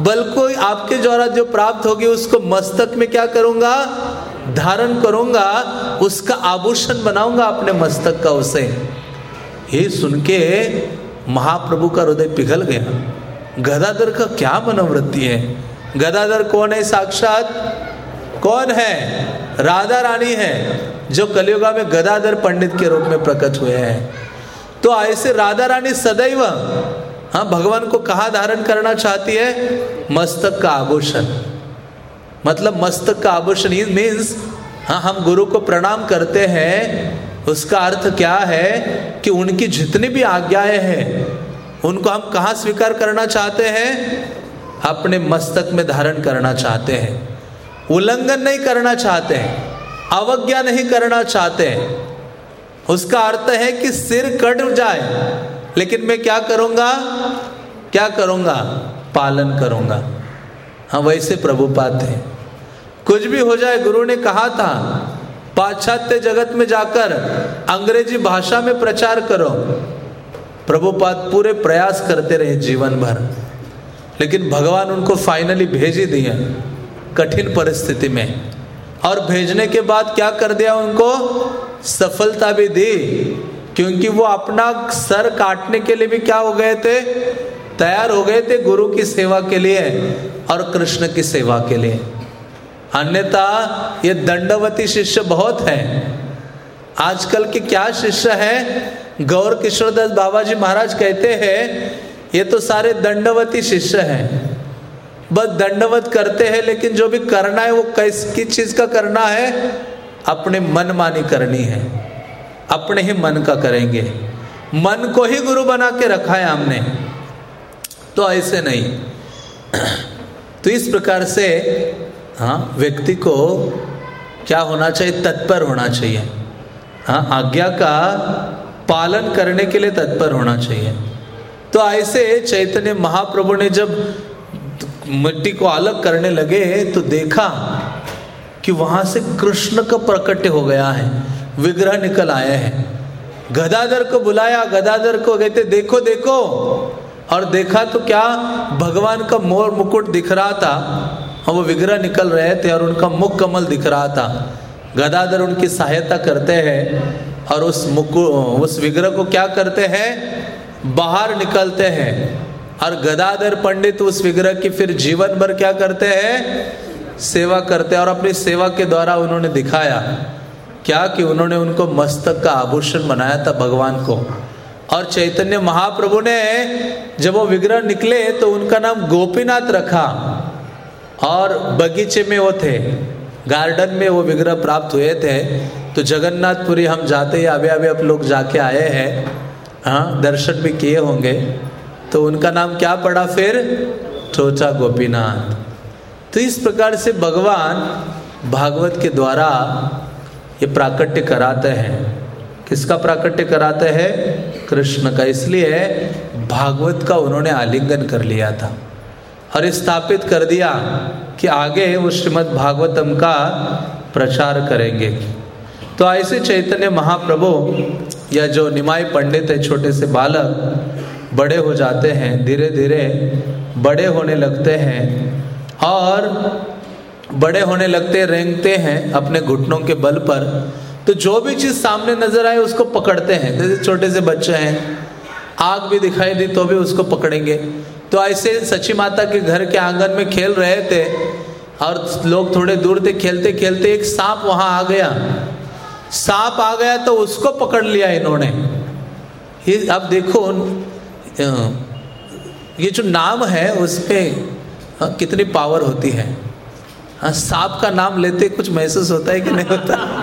बल्कि आपके द्वारा जो प्राप्त होगी उसको मस्तक में क्या करूँगा? धारण करूँगा, उसका आभूषण बनाऊँगा अपने मस्तक का उसे। ये सुन के महाप्रभु का हृदय पिघल गया। गदाधर का क्या मनोवृत्ति है? गदाधर कौन है साक्षात? कौन है? राधा रानी है। जो कलियुगा में गदाधर पंडित के रूप में प्रकट हुए हैं। तो ऐसे राधा रानी सदैव हाँ भगवान को कहा धारण करना चाहती है, मस्तक का आभूषण। मतलब मस्तक का आभूषण इज़ मीन्स हाँ हम गुरु को प्रणाम करते हैं, उसका अर्थ क्या है कि उनकी जितनी भी आज्ञाएँ हैं, उनको हम कहाँ स्वीकार करना चाहते हैं? अपने मस्तक में धारण करना चाहते हैं। उल्लंघन नहीं करना चाहते हैं। अवज्ञा नहीं करना चाहते उसका अर्थ है कि सिर कट जाए। लेकिन मैं क्या करूँगा? क्या करूँगा? पालन करूँगा। हाँ वैसे प्रभुपात थे। कुछ भी हो जाए, गुरु ने कहा था, पाश्चात्य जगत में जाकर अंग्रेज़ी भाषा में प्रचार करो। प्रभुपाद पूरे प्रयास करते रहे जीवन भर। लेकिन भगवान उनको फाइनली भेज ही दिया कठिन परिस्थिति में। और भेजने के बाद क्या कर दिया उनको? सफलता भी दी। क्योंकि वो अपना सर काटने के लिए भी क्या हो गए थे? तैयार हो गए थे गुरु की सेवा के लिए और कृष्ण की सेवा के लिए। अन्यथा ये दंडवती शिष्य बहुत हैं। आजकल के क्या शिष्य हैं? गौर किशोरदास बाबा जी महाराज कहते हैं, ये तो सारे दंडवती शिष्य हैं। बस दंडवत करते हैं, लेकिन जो भी करना है, वो किस किस चीज़ का करना है? अपने मन मानी करनी है। अपने ही मन का करेंगे। मन को ही गुरु बना के रखा है हमने। तो ऐसे नहीं। तो इस प्रकार से हाँ व्यक्ति को क्या होना चाहिए? तत्पर होना चाहिए। हाँ आज्ञा का पालन करने के लिए तत्पर होना चाहिए। तो ऐसे चैतन्य महाप्रभु ने जब मिट्टी को अलग करने लगे तो देखा कि वहाँ से कृष्ण का प्रकट्य हो गया है, विग्रह निकल आए हैं। गदाधर को बुलाया, गदाधर को कहते, देखो देखो। और देखा तो क्या, भगवान का मोर मुकुट दिख रहा था और वो विग्रह निकल रहे थे और उनका मुख कमल दिख रहा था। गदाधर उनकी सहायता करते हैं और उस मुकु, उस विग्रह को क्या करते हैं? बाहर निकलते हैं। और गदाधर पंडित उस विग्रह की फिर जीवन भर क्या करते हैं? सेवा करते हैं और अपनी सेवा के द्वारा उन्होंने दिखाया। क्या कि उन्होंने उनको मस्तक का आभूषण बनाया था भगवान को। और चैतन्य महाप्रभु ने जब वो विग्रह निकले तो उनका नाम गोपीनाथ रखा। और बगीचे में वो थे, गार्डन में वो विग्रह प्राप्त हुए थे। तो जगन्नाथपुरी हम जाते ही अभी अभी आप लोग जाके आए हैं। हाँ दर्शन भी किए होंगे। तो उनका नाम क्या पड़ा फिर? चोचा गोपीनाथ। तो इस प्रकार से भगवान भागवत के द्वारा ये प्राकट्य कराते हैं। किसका प्राकट्य कराते हैं? कृष्ण का। इसलिए भागवत का उन्होंने आलिंगन कर लिया था और स्थापित कर दिया कि आगे वो श्रीमद् भागवतम का प्रचार करेंगे। तो ऐसे चैतन्य महाप्रभु या जो निमाई पंडित है, छोटे से बालक बड़े हो जाते हैं धीरे धीरे बड़े होने लगते हैं और बड़े होने लगते रेंगते हैं अपने घुटनों के बल पर। तो जो भी चीज़ सामने नज़र आए, उसको पकड़ते हैं। जैसे छोटे से बच्चे हैं, आग भी दिखाई दी तो भी उसको पकड़ेंगे। तो ऐसे सची माता के घर के आँगन में खेल रहे थे और लोग थोड़े दूर थे खेलते खेलते एक सांप वहाँ आ गया। सांप आ गया तो उसको पकड़ लिया इन्होंने। अब देखो ये जो नाम है उस पर कितनी पावर होती है। हाँ सांप का नाम लेते कुछ महसूस होता है कि नहीं होता?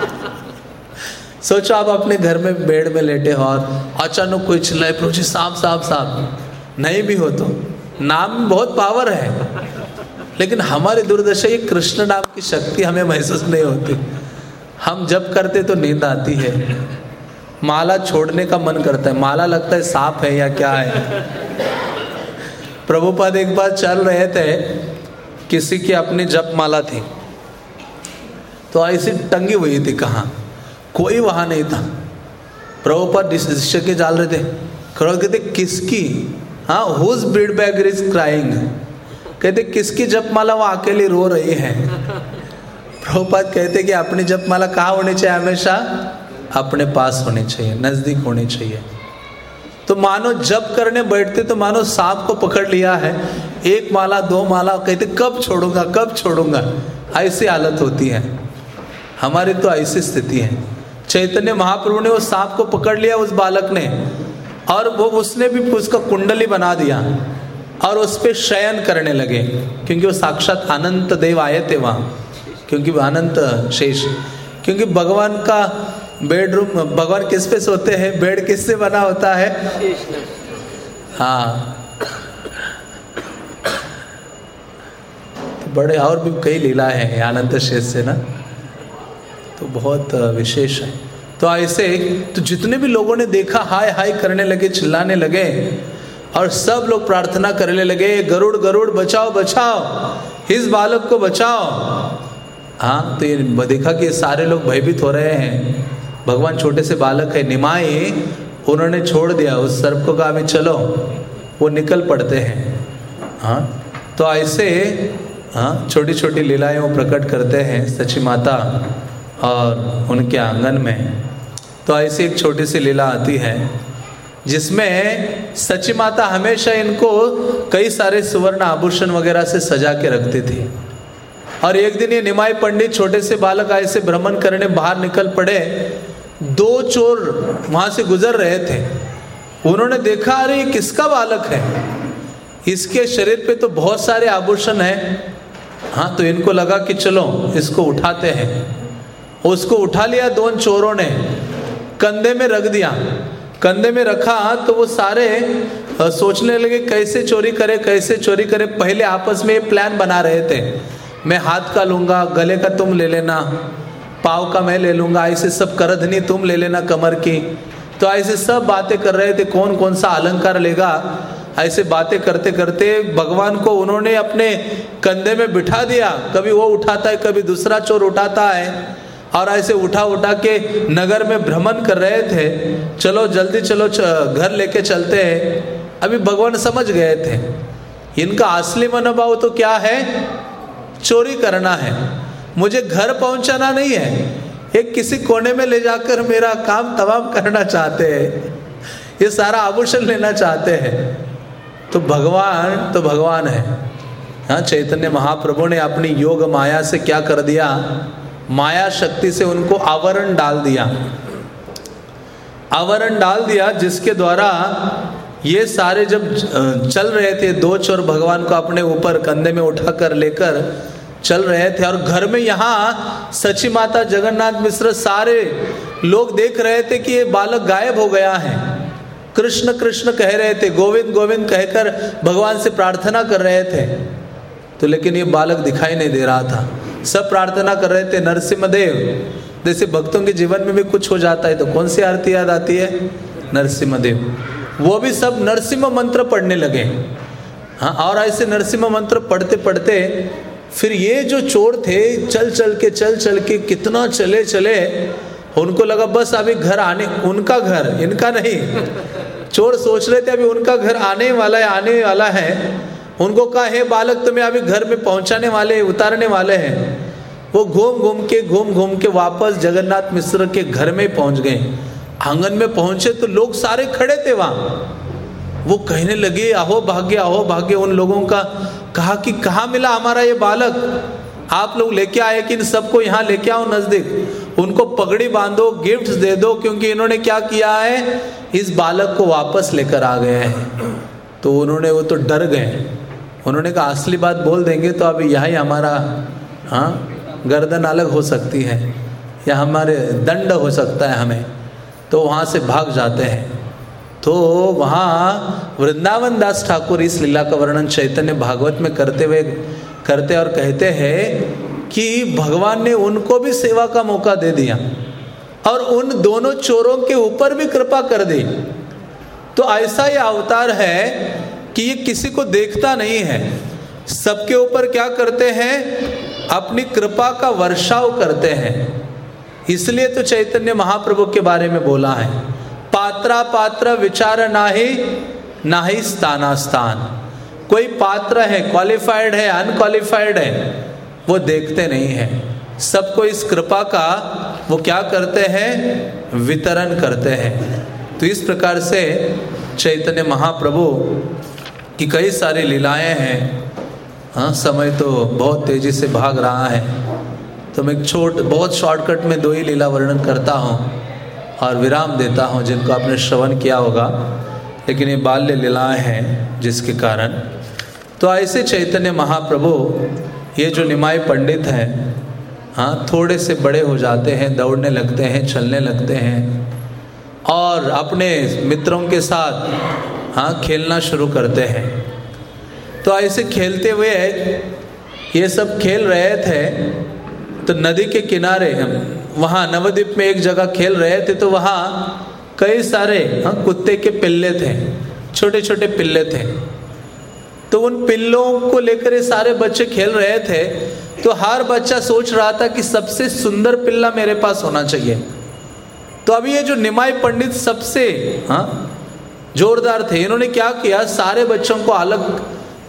सोचो आप अपने घर में बेड में लेटे हो और अचानक कोई चिल्लाए जी सांप सांप सांप, नहीं भी हो तो नाम बहुत पावर है। लेकिन हमारे दुर्दशा ये कृष्ण नाम की शक्ति हमें महसूस नहीं होती। हम जब करते तो नींद आती है। माला छोड़ने का मन करता है। माला लगता है सांप है या क्या है? प्रभुपाद एक बार चल रहे थे, किसी की अपनी जप माला थी। तो ऐसी टंगी हुई थी कहा? कोई वहाँ नहीं था। प्रभुपद के डाल रहे थे। खड़ो कहते, किसकी? हाँ whose bread beggar is crying कहते, किसकी जपमाला वो अकेली रो रही है? प्रभुपाद कहते कि, अपनी जप माला कहाँ होनी चाहिए हमेशा? अपने पास होने चाहिए, नज़दीक होने चाहिए। तो मानो जब करने बैठते तो मानो सांप को पकड़ लिया है, एक माला, दो माला, कहते कब छोड़ूँगा कब छोड़ूँगा? ऐसी हालत होती है। हमारी तो ऐसी स्थिति है। चैतन्य महाप्रभु ने उस सांप को पकड़ लिया उस बालक ने, और वो उसने भी उसका कुंडली बना दिया, और उस पर शयन करने लगे, क्योंकि वो साक्षात अनंत देव आए थे वहाँ, क्योंकि अनंत शेष, क्योंकि भगवान का बेडरूम, भगवान किस पे सोते हैं? बेड किससे बना होता है? हाँ। तो बड़े और भी कई लीला है, आनंद शेष से ना? तो बहुत विशेष है। तो ऐसे तो जितने भी लोगों ने देखा, हाय हाय करने लगे, चिल्लाने लगे, और सब लोग प्रार्थना करने लगे, गरुड़ गरुड़, बचाओ बचाओ, इस बालक को बचाओ। हाँ तो ये देखा कि सारे लोग भयभीत हो रहे हैं। भगवान छोटे से बालक है, निमाए, उन्होंने छोड़ दिया, उस सर्प को कहा भी चलो, वो निकल पड़ते हैं। हाँ तो ऐसे हाँ छोटी छोटी लीलाएँ वो प्रकट करते हैं सची माता और उनके आँगन में। तो ऐसी एक छोटी सी लीला आती है, जिसमें सची माता हमेशा इनको कई सारे सुवर्ण आभूषण वगैरह से सजा के रखती थी। और एक दिन ये निमाई पंडित छोटे से बालक ऐसे भ्रमण करने बाहर निकल पड़े दो चोर वहाँ से गुजर रहे थे। उन्होंने देखा, अरे किसका बालक है? इसके शरीर पे तो बहुत सारे आभूषण हैं। हाँ तो इनको लगा कि चलो, इसको उठाते हैं। उसको उठा लिया दोन चोरों ने। कंधे में रख दिया। कंधे में रखा तो वो सारे सोचने लगे, कैसे चोरी करे, कैसे चोरी करे? पहले आपस में प्लान बना रहे थे। मैं हाथ का लूँगा, गले का तुम ले लेना। पाव का मैं ले लूँगा ऐसे सब करधनी तुम ले लेना कमर की। तो ऐसे सब बातें कर रहे थे कौन कौन सा अलंकार लेगा? ऐसे बातें करते करते भगवान को उन्होंने अपने कंधे में बिठा दिया। कभी वो उठाता है, कभी दूसरा चोर उठाता है। और ऐसे उठा उठा के नगर में भ्रमण कर रहे थे। चलो, जल्दी चलो घर लेके चलते हैं। अभी भगवान समझ गए थे। इनका असली मनोभाव तो क्या है? चोरी करना है। मुझे घर पहुंचाना नहीं है। एक किसी कोने में ले जाकर मेरा काम तमाम करना चाहते हैं। ये सारा आभूषण लेना चाहते हैं। तो भगवान तो भगवान है। हाँ चैतन्य महाप्रभु ने अपनी योग माया से क्या कर दिया? माया शक्ति से उनको आवरण डाल दिया। आवरण डाल दिया, जिसके द्वारा ये सारे जब चल रहे थे दो चोर भगवान को अपने ऊपर कंधे में उठाकर लेकर चल रहे थे और घर में यहाँ सची माता जगन्नाथ मिश्र सारे लोग देख रहे थे कि ये बालक गायब हो गया है। कृष्ण कृष्ण कह रहे थे, गोविंद गोविंद कहकर भगवान से प्रार्थना कर रहे थे। तो लेकिन ये बालक दिखाई नहीं दे रहा था। सब प्रार्थना कर रहे थे नरसिम्ह देव जैसे भक्तों के जीवन में भी कुछ हो जाता है तो कौन सी आरती याद आती है? नरसिम्ह देव वो भी सब नरसिम्ह मंत्र पढ़ने लगे। हाँ और ऐसे नरसिम्ह मंत्र पढ़ते पढ़ते फिर ये जो चोर थे, चल चल के, चल चल के, कितना चले चले, उनको लगा बस अभी घर आने, उनका घर, इनका नहीं। चोर सोच रहे थे, अभी उनका घर आने वाला है, आने वाला है। उनको कहा, हे बालक, तुम्हें अभी घर में पहुँचाने वाले, उतारने वाले हैं। वो घूम घूम के, घूम घूम के वापस जगन्नाथ मिश्र के घर में पहुँच गए। आँगन में पहुँचे तो लोग सारे खड़े थे वहाँ। वो कहने लगे, आहो भाग्य आहो भाग्य, उन लोगों का कहा कि कहा मिला हमारा ये बालक? आप लोग लेके आए कि इन सबको यहाँ लेके आओ नज़दीक। उनको पगड़ी बांधो गिफ्ट दे दो, क्योंकि इन्होंने क्या किया है? इस बालक को वापस लेकर आ गए हैं। तो उन्होंने, वो तो डर गए। उन्होंने कहा, असली बात बोल देंगे तो अभी यहाँ हमारा हाँ गर्दन अलग हो सकती है या हमारे दंड हो सकता है हमें। तो वहाँ से भाग जाते हैं। तो वहाँ वृंदावन दास ठाकुर इस लीला का वर्णन चैतन्य भागवत में करते हुए करते और कहते हैं कि भगवान ने उनको भी सेवा का मौका दे दिया और उन दोनों चोरों के ऊपर भी कृपा कर दी। तो ऐसा ये अवतार है कि ये किसी को देखता नहीं है। सबके ऊपर क्या करते हैं? अपनी कृपा का वर्षाव करते हैं। इसलिए तो चैतन्य महाप्रभु के बारे में बोला है। पात्रा पात्र विचार ना नाही नाही स्थाना स्थान कोई पात्र है क्वालिफाइड है अनक्वालिफाइड है, वो देखते नहीं है. सबको इस कृपा का, वो क्या करते हैं? वितरण करते हैं. तो इस प्रकार से चैतन्य महाप्रभु की कई सारी लीलाएँ हैं। हाँ समय तो बहुत तेज़ी से भाग रहा है। तो मैं छोट, बहुत शॉर्टकट में दो ही लीला वर्णन करता हूँ। और विराम देता हूँ, जिनको आपने श्रवण किया होगा, लेकिन ये बाल्य लीलाएँ हैं जिसके कारण। तो ऐसे चैतन्य महाप्रभु, ये जो निमाई पंडित हैं हाँ थोड़े से बड़े हो जाते हैं, दौड़ने लगते हैं, चलने लगते हैं, और अपने मित्रों के साथ हाँ खेलना शुरू करते हैं। तो ऐसे खेलते हुए ये सब खेल रहे थे तो नदी के किनारे वहाँ नवद्वीप में एक जगह खेल रहे थे तो वहाँ कई सारे हाँ कुत्ते के पिल्ले थे छोटे छोटे पिल्ले थे। तो उन पिल्लों को लेकर ये सारे बच्चे खेल रहे थे तो हर बच्चा सोच रहा था कि सबसे सुंदर पिल्ला मेरे पास होना चाहिए। तो अभी ये जो निमाई पंडित सबसे हाँ जोरदार थे, इन्होंने क्या किया, सारे बच्चों को अलग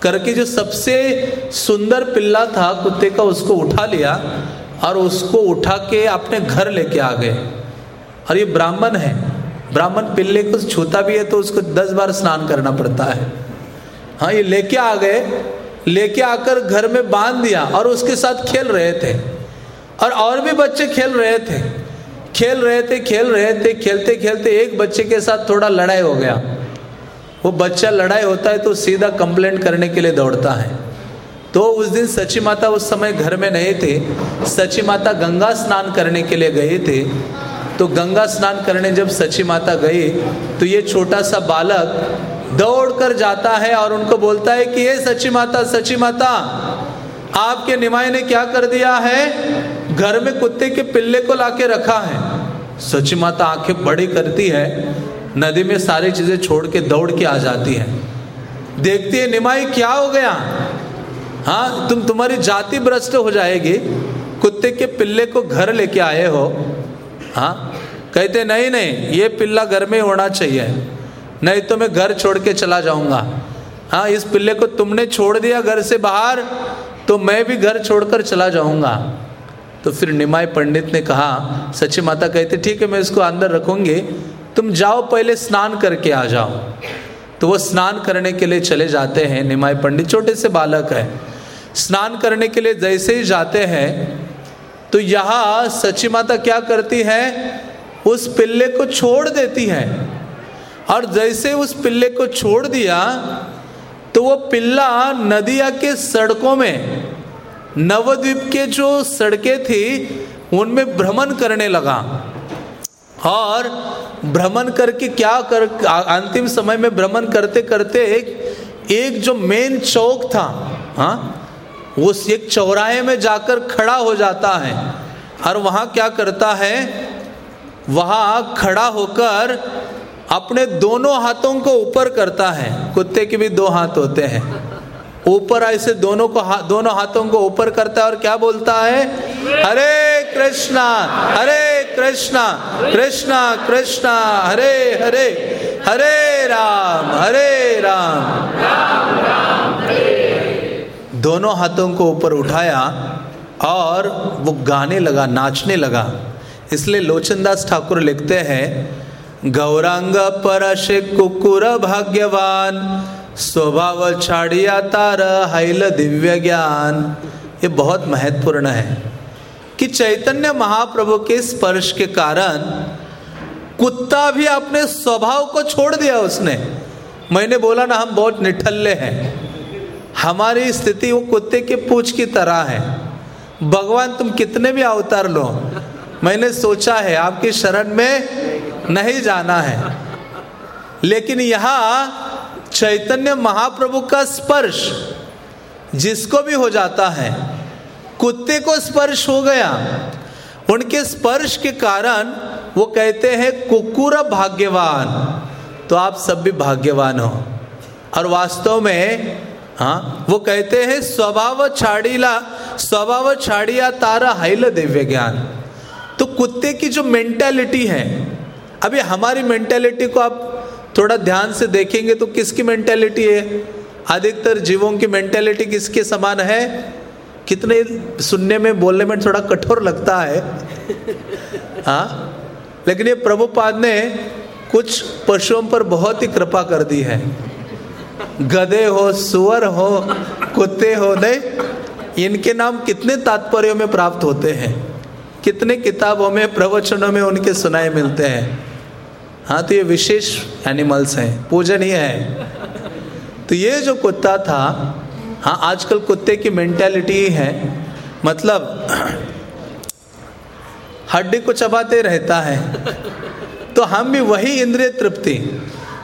करके जो सबसे सुंदर पिल्ला था, कुत्ते का, उसको उठा लिया। और उसको उठा के अपने घर लेके आ गए। और ये ब्राह्मण है। ब्राह्मण पिल्ले को छूता भी है तो उसको दस बार स्नान करना पड़ता है। हाँ ये लेके आ गए। लेके आकर घर में बाँध दिया और उसके साथ खेल रहे थे। और और भी बच्चे खेल रहे थे। खेल रहे थे, खेल रहे थे, खेलते खेलते एक बच्चे के साथ थोड़ा लड़ाई हो गया। वो बच्चा लड़ाई होता है तो सीधा कंप्लेंट करने के लिए दौड़ता है। तो उस दिन सची माता उस समय घर में नहीं थे। सची माता गंगा स्नान करने के लिए गए थे। तो गंगा स्नान करने जब सची माता गई तो ये छोटा सा बालक दौड़ कर जाता है और उनको बोलता है कि ये सची माता सची माता, आपके निमाय ने क्या कर दिया है? घर में कुत्ते के पिल्ले को लाके रखा है। सची माता आँखें बड़ी करती है, नदी में सारी चीज़ें छोड़ के दौड़ के आ जाती है। देखती है, निमाई, क्या हो गया? हाँ तुम तुम्हारी जाति भ्रष्ट हो जाएगी। कुत्ते के पिल्ले को घर लेके आए हो। हाँ कहते, नहीं नहीं, ये पिल्ला घर में होना चाहिए। नहीं तो मैं घर छोड़ के चला जाऊँगा। हाँ इस पिल्ले को तुमने छोड़ दिया घर से बाहर तो मैं भी घर छोड़कर चला जाऊँगा। तो फिर निमाई पंडित ने कहा सची माता कहते, ठीक है, मैं इसको अंदर रखूँगी। तुम जाओ, पहले स्नान करके आ जाओ। तो वो स्नान करने के लिए चले जाते हैं। निमाई पंडित छोटे से बालक है। स्नान करने के लिए जैसे ही जाते हैं तो यहाँ सची माता क्या करती है? उस पिल्ले को छोड़ देती है। और जैसे उस पिल्ले को छोड़ दिया तो वो पिल्ला नदिया के सड़कों में, नवद्वीप के जो सड़कें थी, उनमें भ्रमण करने लगा। और भ्रमण करके क्या कर, अंतिम समय में भ्रमण करते करते एक एक जो मेन चौक था हाँ उस एक चौराहे में जाकर खड़ा हो जाता है। और वहाँ क्या करता है? वहाँ खड़ा होकर अपने दोनों हाथों को ऊपर करता है। कुत्ते के भी दो हाथ होते हैं। ऊपर ऐसे दोनों को हा, दोनों हाथों को ऊपर करता है और क्या बोलता है? हरे कृष्णा हरे कृष्णा कृष्णा कृष्णा हरे हरे हरे राम हरे राम, राम, राम। दोनों हाथों को ऊपर उठाया और वो गाने लगा, नाचने लगा। इसलिए लोचनदास ठाकुर लिखते हैं, गौरांग परश कुकुर भाग्यवान, स्वभाव छाड़िया तार हैल दिव्य ज्ञान। ये बहुत महत्वपूर्ण है कि चैतन्य महाप्रभु के स्पर्श के कारण कुत्ता भी अपने स्वभाव को छोड़ दिया उसने। मैंने बोला, ना, हम बहुत निठल्ले हैं। हमारी स्थिति वो कुत्ते के पूछ की तरह है। भगवान, तुम कितने भी अवतार लो, मैंने सोचा है आपकी शरण में नहीं जाना है। लेकिन यहाँ चैतन्य महाप्रभु का स्पर्श जिसको भी हो जाता है, कुत्ते को स्पर्श हो गया। उनके स्पर्श के कारण वो कहते हैं, कुकुर भाग्यवान। तो आप सब भी भाग्यवान हो। और वास्तव में हाँ वो कहते हैं, स्वभाव छाड़ीला, स्वभाव छाड़िया तारा हाइल दिव्य ज्ञान। तो कुत्ते की जो मेंटेलिटी है अभी हमारी मेंटेलिटी को आप थोड़ा ध्यान से देखेंगे तो किसकी मेंटेलिटी है? अधिकतर जीवों की मेंटेलिटी किसके समान है? कितने सुनने में, बोलने में थोड़ा कठोर लगता है। हाँ लेकिन ये प्रभुपाद ने कुछ पशुओं पर बहुत ही कृपा कर दी है। गधे हो, सुअर हो, कुत्ते हो, नहीं, इनके नाम कितने तात्पर्यों में प्राप्त होते हैं? कितने किताबों में, प्रवचनों में उनके सुनाए मिलते हैं? हाँ तो ये विशेष एनिमल्स हैं, पूजनीय है। तो ये जो कुत्ता था हाँ आजकल कुत्ते की मेंटेलिटी है। मतलब हड्डी को चबाते रहता है। तो हम भी वही इंद्रिय तृप्ति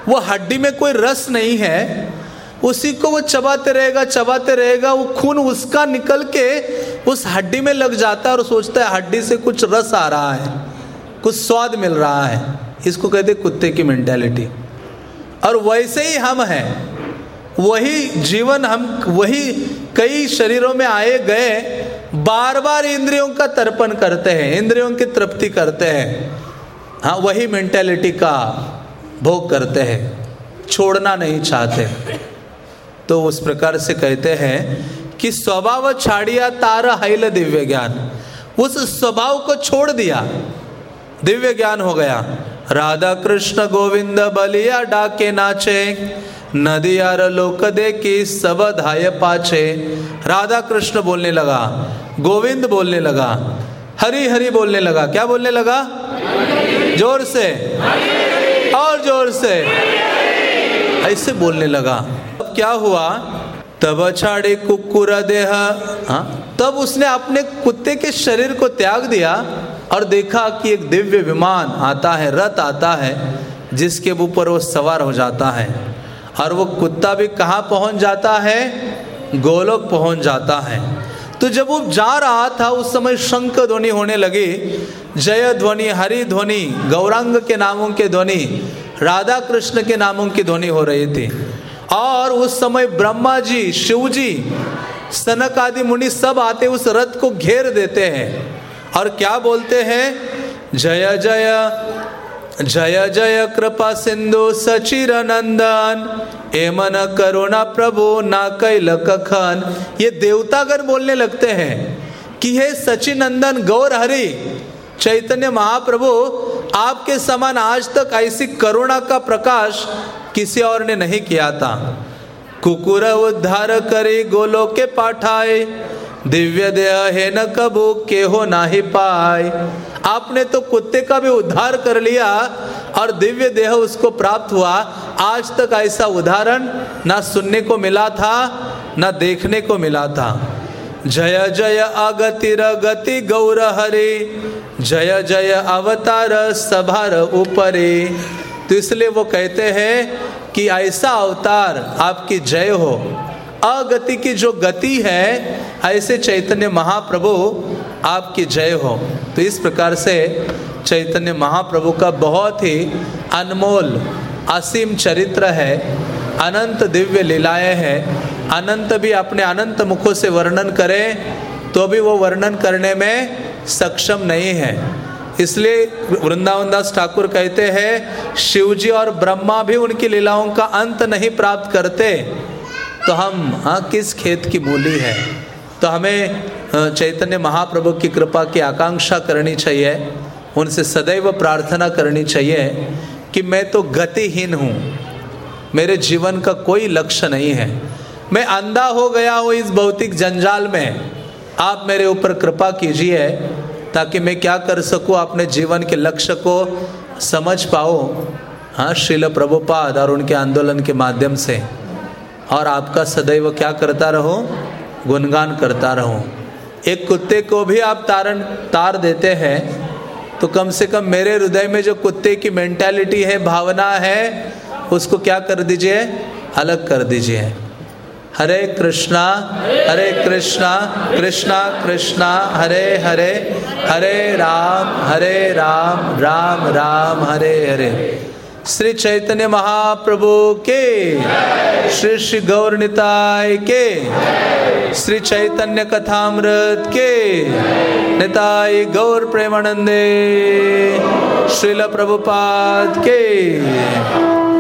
वो हड्डी में कोई रस नहीं है, उसी को वो चबाते रहेगा चबाते रहेगा, वो खून उसका निकल के उस हड्डी में लग जाता है और सोचता है, हड्डी से कुछ रस आ रहा है, कुछ स्वाद मिल रहा है। इसको कहते कुत्ते की मेंटेलिटी और वैसे ही हम हैं, वही जीवन हम, वही कई शरीरों में आए गए बार बार इंद्रियों का तर्पण करते हैं, इंद्रियों की तृप्ति करते हैं। हाँ वही मेंटेलिटी का भोग करते हैं, छोड़ना नहीं चाहते। तो उस प्रकार से कहते हैं कि स्वभाव छाड़िया तार हैल दिव्य ज्ञान। उस स्वभाव को छोड़ दिया, दिव्य ज्ञान हो गया। राधा कृष्ण गोविंद बलिया डाके नाचे नदियार लोक दे की सब धाय पाचे राधा कृष्ण बोलने लगा, गोविंद बोलने लगा, हरी हरी बोलने लगा। क्या बोलने लगा? ज़ोर से। ज़ोर से। ऐसे बोलने लगा। अब क्या हुआ? तब छाड़े कुकुर देह। हाँ? तब उसने अपने कुत्ते के शरीर को त्याग दिया और देखा कि एक दिव्य विमान आता है, रथ आता है, जिसके ऊपर वो सवार हो जाता है। और वो कुत्ता भी कहाँ पहुँच जाता है? गोलोक पहुँच जाता है। तो जब वो जा रहा था, उस समय शंख ध्वनि होने लगी। जय ध्वनि, हरि ध्वनि, गौरांग के नामों के ध्वनि। राधा कृष्ण के नामों की ध्वनि हो रही थी। और उस समय ब्रह्मा जी शिव जी सनक आदि मुनि सब आते उस रथ को घेर देते हैं। और क्या बोलते हैं? जय जय जय जय कृपा सिंधु सचिर नंदन एमन करुणा प्रभु ना कैल कखन ये देवतागण बोलने लगते हैं कि हे सचिनंदन गौर हरि, चैतन्य महाप्रभु आपके समान आज तक ऐसी करुणा का प्रकाश किसी और ने नहीं किया था। कुकुर उद्धार करे गोलो के पाठाए, दिव्य देह है न कबू के हो ना ही पाए। आपने तो कुत्ते का भी उद्धार कर लिया और दिव्य देह उसको प्राप्त हुआ। आज तक ऐसा उदाहरण ना सुनने को मिला था, ना देखने को मिला था। जय जय अगति गति गौर हरे, जय जय अवतार सभार ऊपरे तो इसलिए वो कहते हैं कि ऐसा अवतार आपकी जय हो। अगति की जो गति है, ऐसे चैतन्य महाप्रभु आपकी जय हो। तो इस प्रकार से चैतन्य महाप्रभु का बहुत ही अनमोल, असीम चरित्र है। अनंत दिव्य लीलाएँ हैं। अनंत भी अपने अनंत मुखों से वर्णन करें तो भी वो वर्णन करने में सक्षम नहीं है। इसलिए वृंदावन दास ठाकुर कहते हैं, शिवजी और ब्रह्मा भी उनकी लीलाओं का अंत नहीं प्राप्त करते। तो हम हाँ किस खेत की मूली है? तो हमें चैतन्य महाप्रभु की कृपा की आकांक्षा करनी चाहिए, उनसे सदैव प्रार्थना करनी चाहिए कि मैं तो गतिहीन हूँ, मेरे जीवन का कोई लक्ष्य नहीं है। मैं अंधा हो गया हूँ इस भौतिक जंजाल में। आप मेरे ऊपर कृपा कीजिए ताकि मैं क्या कर सकूँ अपने जीवन के लक्ष्य को समझ पाओ हाँ श्रील प्रभुपाद और उनके आंदोलन के माध्यम से। और आपका सदैव क्या करता रहो? गुणगान करता रहो। एक कुत्ते को भी आप तारण, तार देते हैं तो कम से कम मेरे हृदय में जो कुत्ते की मेंटालिटी है, भावना है, उसको क्या कर दीजिए? अलग कर दीजिए। हरे कृष्णा हरे कृष्णा कृष्णा कृष्णा, हरे हरे हरे राम हरे राम राम राम, हरे हरे। श्री चैतन्य महाप्रभु के, श्री श्री गौर निताय के, श्री चैतन्य कथामृत के, निताय गौर प्रेमानंदे, श्रील प्रभुपाद के।